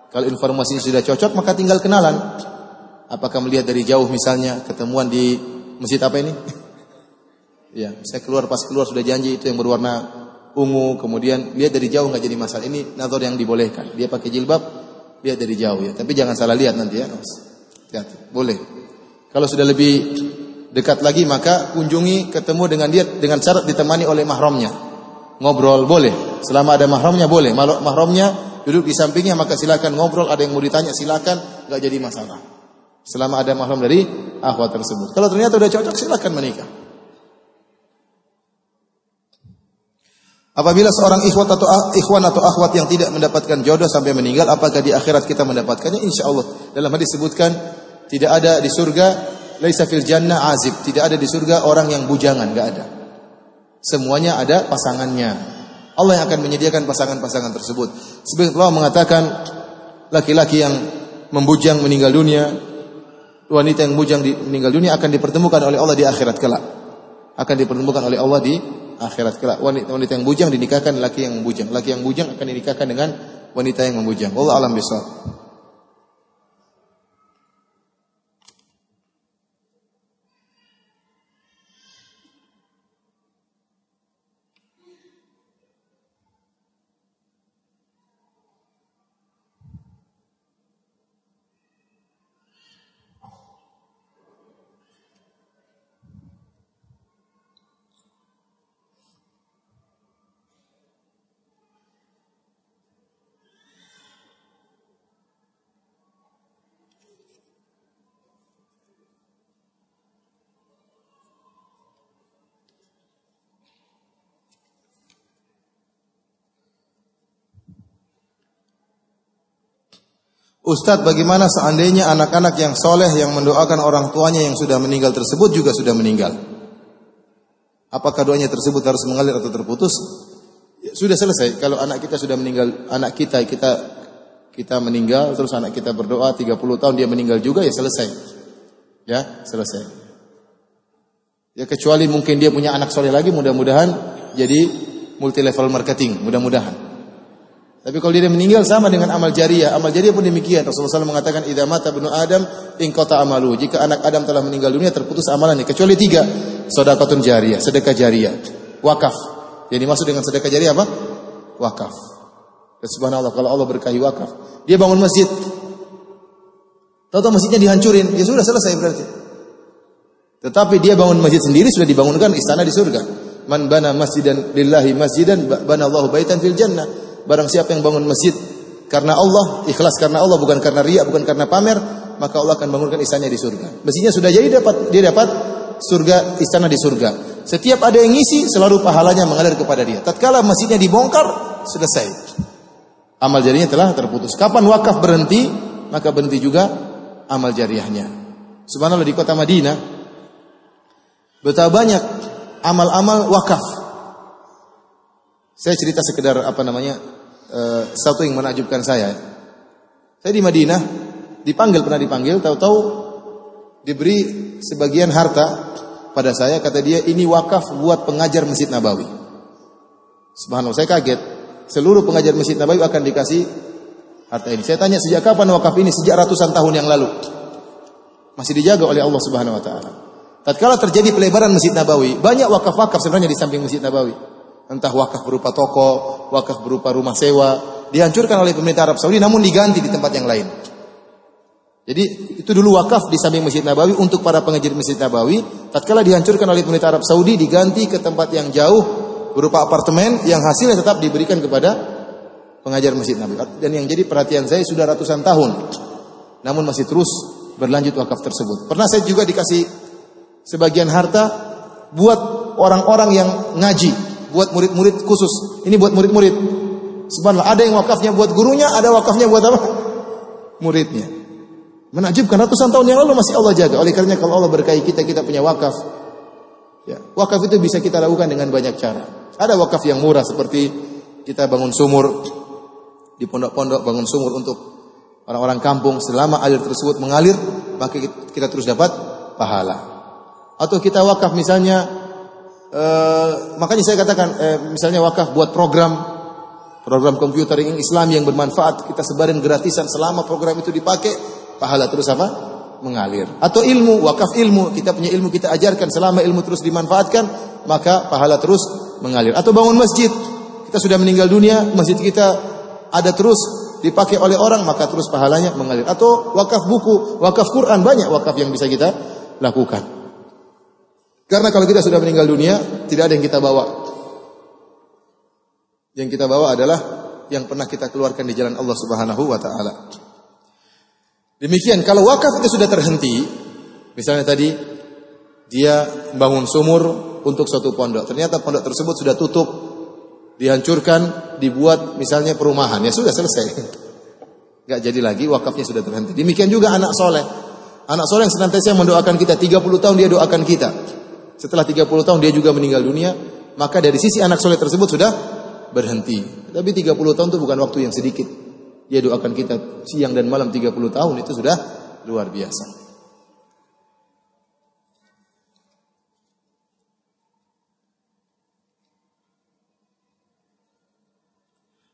Kalau informasi sudah cocok maka tinggal kenalan. Apakah melihat dari jauh misalnya ketemuan di masjid apa ini? ya, saya keluar pas keluar sudah janji itu yang berwarna ungu, kemudian lihat dari jauh nggak jadi masalah. Ini nazar yang dibolehkan. Dia pakai jilbab, lihat dari jauh ya. Tapi jangan salah lihat nanti ya. Hati, boleh. Kalau sudah lebih dekat lagi maka kunjungi ketemu dengan dia dengan syarat ditemani oleh mahramnya ngobrol boleh. Selama ada mahramnya boleh. Mahramnya duduk di sampingnya maka silakan ngobrol. Ada yang mau ditanya silakan, nggak jadi masalah. Selama ada mahram dari akhwat tersebut. Kalau ternyata sudah cocok silakan menikah. Apabila seorang ikhwat atau ikhwan atau akhwat yang tidak mendapatkan jodoh sampai meninggal, apakah di akhirat kita mendapatkannya? Insya Allah. Dalam hadis disebutkan tidak ada di surga laisa fil jannah azib, tidak ada di surga orang yang bujangan, enggak ada. Semuanya ada pasangannya. Allah yang akan menyediakan pasangan-pasangan tersebut. Sebagian Allah mengatakan laki-laki yang membujang meninggal dunia, wanita yang bujang meninggal dunia akan dipertemukan oleh Allah di akhirat kelak. Akan dipertemukan oleh Allah di akhirat kelak. Wanita, wanita yang bujang dinikahkan laki yang membujang. Laki yang bujang akan dinikahkan dengan wanita yang membujang. Allah alam besar. Ustadz bagaimana seandainya anak-anak yang soleh yang mendoakan orang tuanya yang sudah meninggal tersebut juga sudah meninggal? Apakah doanya tersebut harus mengalir atau terputus? Ya, sudah selesai. Kalau anak kita sudah meninggal, anak kita kita kita meninggal terus anak kita berdoa 30 tahun dia meninggal juga ya selesai. Ya, selesai. Ya kecuali mungkin dia punya anak soleh lagi mudah-mudahan jadi multi level marketing, mudah-mudahan. Tapi kalau dia meninggal sama dengan amal jariah. Amal jariah pun demikian. Rasulullah SAW mengatakan, "Idza mata ibnu Adam, in qata amalu." Jika anak Adam telah meninggal dunia, terputus amalannya kecuali tiga. Sedekahun jariah, sedekah jariah, wakaf. Yang dimaksud dengan sedekah jariah apa? Wakaf. Dan subhanallah kalau Allah berkahi wakaf, dia bangun masjid. Tahu-tahu masjidnya dihancurin, ya sudah selesai berarti. Tetapi dia bangun masjid sendiri sudah dibangunkan istana di surga. Man bana masjidan lillahi masjidan bana Allahu baitan fil jannah. Barang siapa yang bangun masjid karena Allah, ikhlas karena Allah bukan karena riak, bukan karena pamer, maka Allah akan bangunkan istananya di surga. Masjidnya sudah jadi dapat dia dapat surga istana di surga. Setiap ada yang ngisi selalu pahalanya mengalir kepada dia. Tatkala masjidnya dibongkar, selesai. Amal jariahnya telah terputus. Kapan wakaf berhenti, maka berhenti juga amal jariahnya. Subhanallah di kota Madinah betapa banyak amal-amal wakaf saya cerita sekedar apa namanya uh, satu yang menakjubkan saya. Saya di Madinah dipanggil pernah dipanggil, tahu-tahu diberi sebagian harta pada saya kata dia ini wakaf buat pengajar Masjid Nabawi. Subhanallah saya kaget. Seluruh pengajar Masjid Nabawi akan dikasih harta ini. Saya tanya sejak kapan wakaf ini? Sejak ratusan tahun yang lalu. Masih dijaga oleh Allah Subhanahu wa taala. Tatkala terjadi pelebaran Masjid Nabawi, banyak wakaf-wakaf sebenarnya di samping Masjid Nabawi entah wakaf berupa toko, wakaf berupa rumah sewa, dihancurkan oleh pemerintah Arab Saudi namun diganti di tempat yang lain. Jadi itu dulu wakaf di samping Masjid Nabawi untuk para pengajar Masjid Nabawi, tatkala dihancurkan oleh pemerintah Arab Saudi diganti ke tempat yang jauh berupa apartemen yang hasilnya tetap diberikan kepada pengajar Masjid Nabawi. Dan yang jadi perhatian saya sudah ratusan tahun namun masih terus berlanjut wakaf tersebut. Pernah saya juga dikasih sebagian harta buat orang-orang yang ngaji buat murid-murid khusus. Ini buat murid-murid. Subhanallah, ada yang wakafnya buat gurunya, ada wakafnya buat apa? Muridnya. Menakjubkan ratusan tahun yang lalu masih Allah jaga. Oleh karena kalau Allah berkahi kita, kita punya wakaf. Ya, wakaf itu bisa kita lakukan dengan banyak cara. Ada wakaf yang murah seperti kita bangun sumur di pondok-pondok bangun sumur untuk orang-orang kampung selama air tersebut mengalir maka kita terus dapat pahala. Atau kita wakaf misalnya Uh, makanya saya katakan uh, misalnya wakaf buat program program komputer yang Islam yang bermanfaat kita sebarin gratisan selama program itu dipakai pahala terus apa? Mengalir. Atau ilmu wakaf ilmu kita punya ilmu kita ajarkan selama ilmu terus dimanfaatkan maka pahala terus mengalir. Atau bangun masjid kita sudah meninggal dunia masjid kita ada terus dipakai oleh orang maka terus pahalanya mengalir. Atau wakaf buku wakaf Quran banyak wakaf yang bisa kita lakukan karena kalau kita sudah meninggal dunia, tidak ada yang kita bawa. Yang kita bawa adalah yang pernah kita keluarkan di jalan Allah Subhanahu wa taala. Demikian kalau wakaf itu sudah terhenti, misalnya tadi dia membangun sumur untuk suatu pondok. Ternyata pondok tersebut sudah tutup, dihancurkan, dibuat misalnya perumahan, ya sudah selesai. Gak jadi lagi, wakafnya sudah terhenti. Demikian juga anak soleh. Anak soleh yang senantiasa mendoakan kita, 30 tahun dia doakan kita. Setelah 30 tahun dia juga meninggal dunia, maka dari sisi anak soleh tersebut sudah berhenti. Tapi 30 tahun itu bukan waktu yang sedikit. Dia doakan kita siang dan malam 30 tahun itu sudah luar biasa.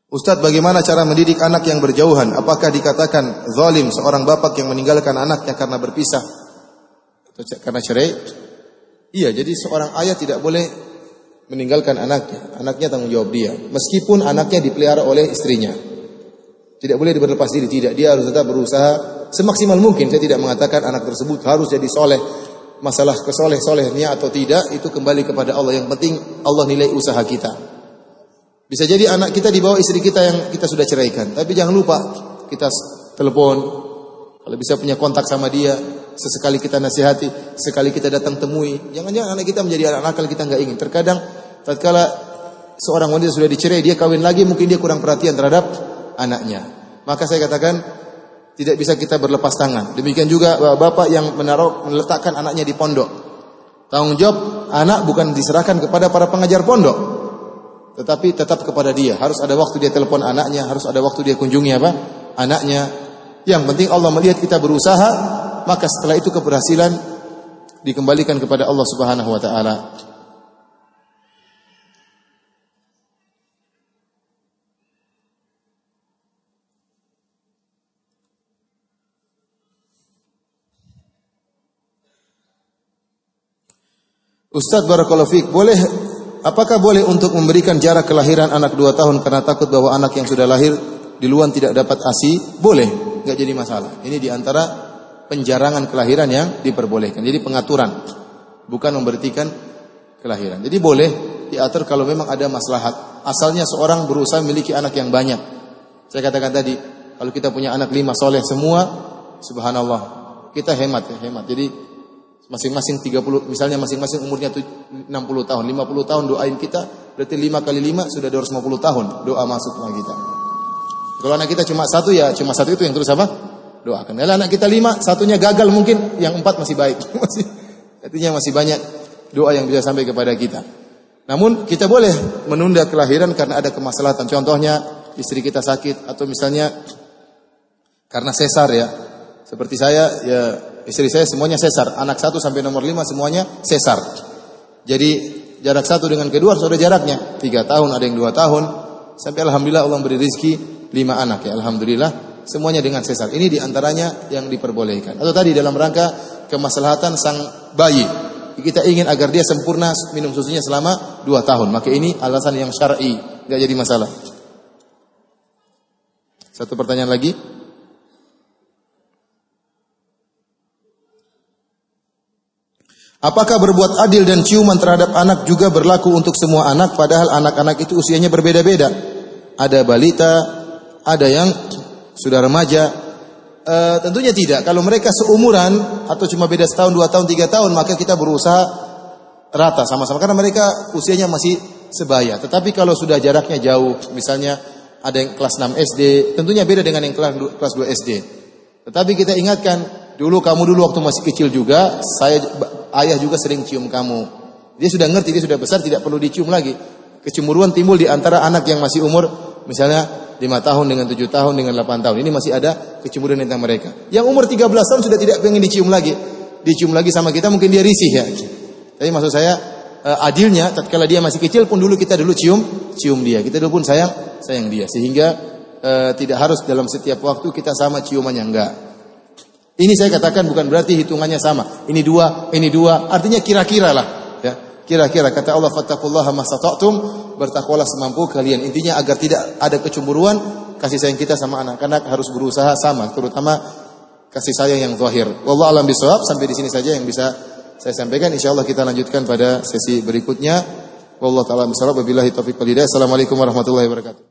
Ustadz bagaimana cara mendidik anak yang berjauhan? Apakah dikatakan zalim seorang bapak yang meninggalkan anaknya karena berpisah? Atau karena cerai? Iya, jadi seorang ayah tidak boleh meninggalkan anaknya. Anaknya tanggung jawab dia. Meskipun anaknya dipelihara oleh istrinya. Tidak boleh berlepas diri, tidak. Dia harus tetap berusaha semaksimal mungkin. Saya tidak mengatakan anak tersebut harus jadi soleh. Masalah kesoleh solehnya atau tidak itu kembali kepada Allah. Yang penting Allah nilai usaha kita. Bisa jadi anak kita dibawa istri kita yang kita sudah ceraikan. Tapi jangan lupa kita telepon. Kalau bisa punya kontak sama dia, sesekali kita nasihati, sekali kita datang temui. Jangan-jangan anak kita menjadi anak nakal kita nggak ingin. Terkadang tatkala seorang wanita sudah dicerai, dia kawin lagi, mungkin dia kurang perhatian terhadap anaknya. Maka saya katakan tidak bisa kita berlepas tangan. Demikian juga bapak yang menaruh meletakkan anaknya di pondok. Tanggung jawab anak bukan diserahkan kepada para pengajar pondok, tetapi tetap kepada dia. Harus ada waktu dia telepon anaknya, harus ada waktu dia kunjungi apa? Anaknya. Yang penting Allah melihat kita berusaha, maka setelah itu keberhasilan dikembalikan kepada Allah Subhanahu wa taala. Ustaz Barakallahu boleh apakah boleh untuk memberikan jarak kelahiran anak dua tahun karena takut bahwa anak yang sudah lahir di luar tidak dapat ASI? Boleh, nggak jadi masalah. Ini di antara penjarangan kelahiran yang diperbolehkan. Jadi pengaturan, bukan memberitikan kelahiran. Jadi boleh diatur kalau memang ada maslahat. Asalnya seorang berusaha memiliki anak yang banyak. Saya katakan tadi, kalau kita punya anak lima soleh semua, subhanallah, kita hemat ya, hemat. Jadi masing-masing 30 misalnya masing-masing umurnya 60 tahun 50 tahun doain kita berarti 5 kali 5 sudah 250 tahun doa masuk sama kita kalau anak kita cuma satu ya cuma satu itu yang terus apa doakan kalau anak kita lima satunya gagal mungkin yang empat masih baik masih artinya masih banyak doa yang bisa sampai kepada kita namun kita boleh menunda kelahiran karena ada kemaslahatan contohnya istri kita sakit atau misalnya karena sesar ya seperti saya ya Istri saya semuanya sesar. Anak satu sampai nomor lima semuanya sesar. Jadi jarak satu dengan kedua harus jaraknya. Tiga tahun, ada yang dua tahun. Sampai Alhamdulillah Allah beri rezeki lima anak ya. Alhamdulillah. Semuanya dengan sesar. Ini di antaranya yang diperbolehkan. Atau tadi dalam rangka kemaslahatan sang bayi. Kita ingin agar dia sempurna minum susunya selama dua tahun. Maka ini alasan yang syar'i. Gak jadi masalah. Satu pertanyaan lagi. Apakah berbuat adil dan ciuman terhadap anak juga berlaku untuk semua anak padahal anak-anak itu usianya berbeda-beda? Ada balita, ada yang sudah remaja. E, tentunya tidak. Kalau mereka seumuran atau cuma beda setahun, dua tahun, tiga tahun, maka kita berusaha rata sama-sama karena mereka usianya masih sebaya. Tetapi kalau sudah jaraknya jauh, misalnya ada yang kelas 6 SD, tentunya beda dengan yang kelas 2 SD. Tetapi kita ingatkan, dulu kamu dulu waktu masih kecil juga, saya ayah juga sering cium kamu. Dia sudah ngerti, dia sudah besar, tidak perlu dicium lagi. Kecemburuan timbul di antara anak yang masih umur misalnya 5 tahun dengan 7 tahun dengan 8 tahun. Ini masih ada kecemburuan tentang mereka. Yang umur 13 tahun sudah tidak pengen dicium lagi. Dicium lagi sama kita mungkin dia risih ya. Tapi maksud saya uh, adilnya tatkala dia masih kecil pun dulu kita dulu cium cium dia. Kita dulu pun sayang sayang dia sehingga uh, tidak harus dalam setiap waktu kita sama ciumannya enggak. Ini saya katakan bukan berarti hitungannya sama. Ini dua, ini dua. Artinya kira-kira lah. Kira-kira kata Allah fattaqullaha masata'tum bertakwalah semampu kalian. Intinya agar tidak ada kecemburuan kasih sayang kita sama anak-anak harus berusaha sama, terutama kasih sayang yang zahir. Wallahu alam bisawab. Sampai di sini saja yang bisa saya sampaikan. Insyaallah kita lanjutkan pada sesi berikutnya. Wallahu taala bisawab. Wabillahi taufiq wal hidayah. Assalamualaikum warahmatullahi wabarakatuh.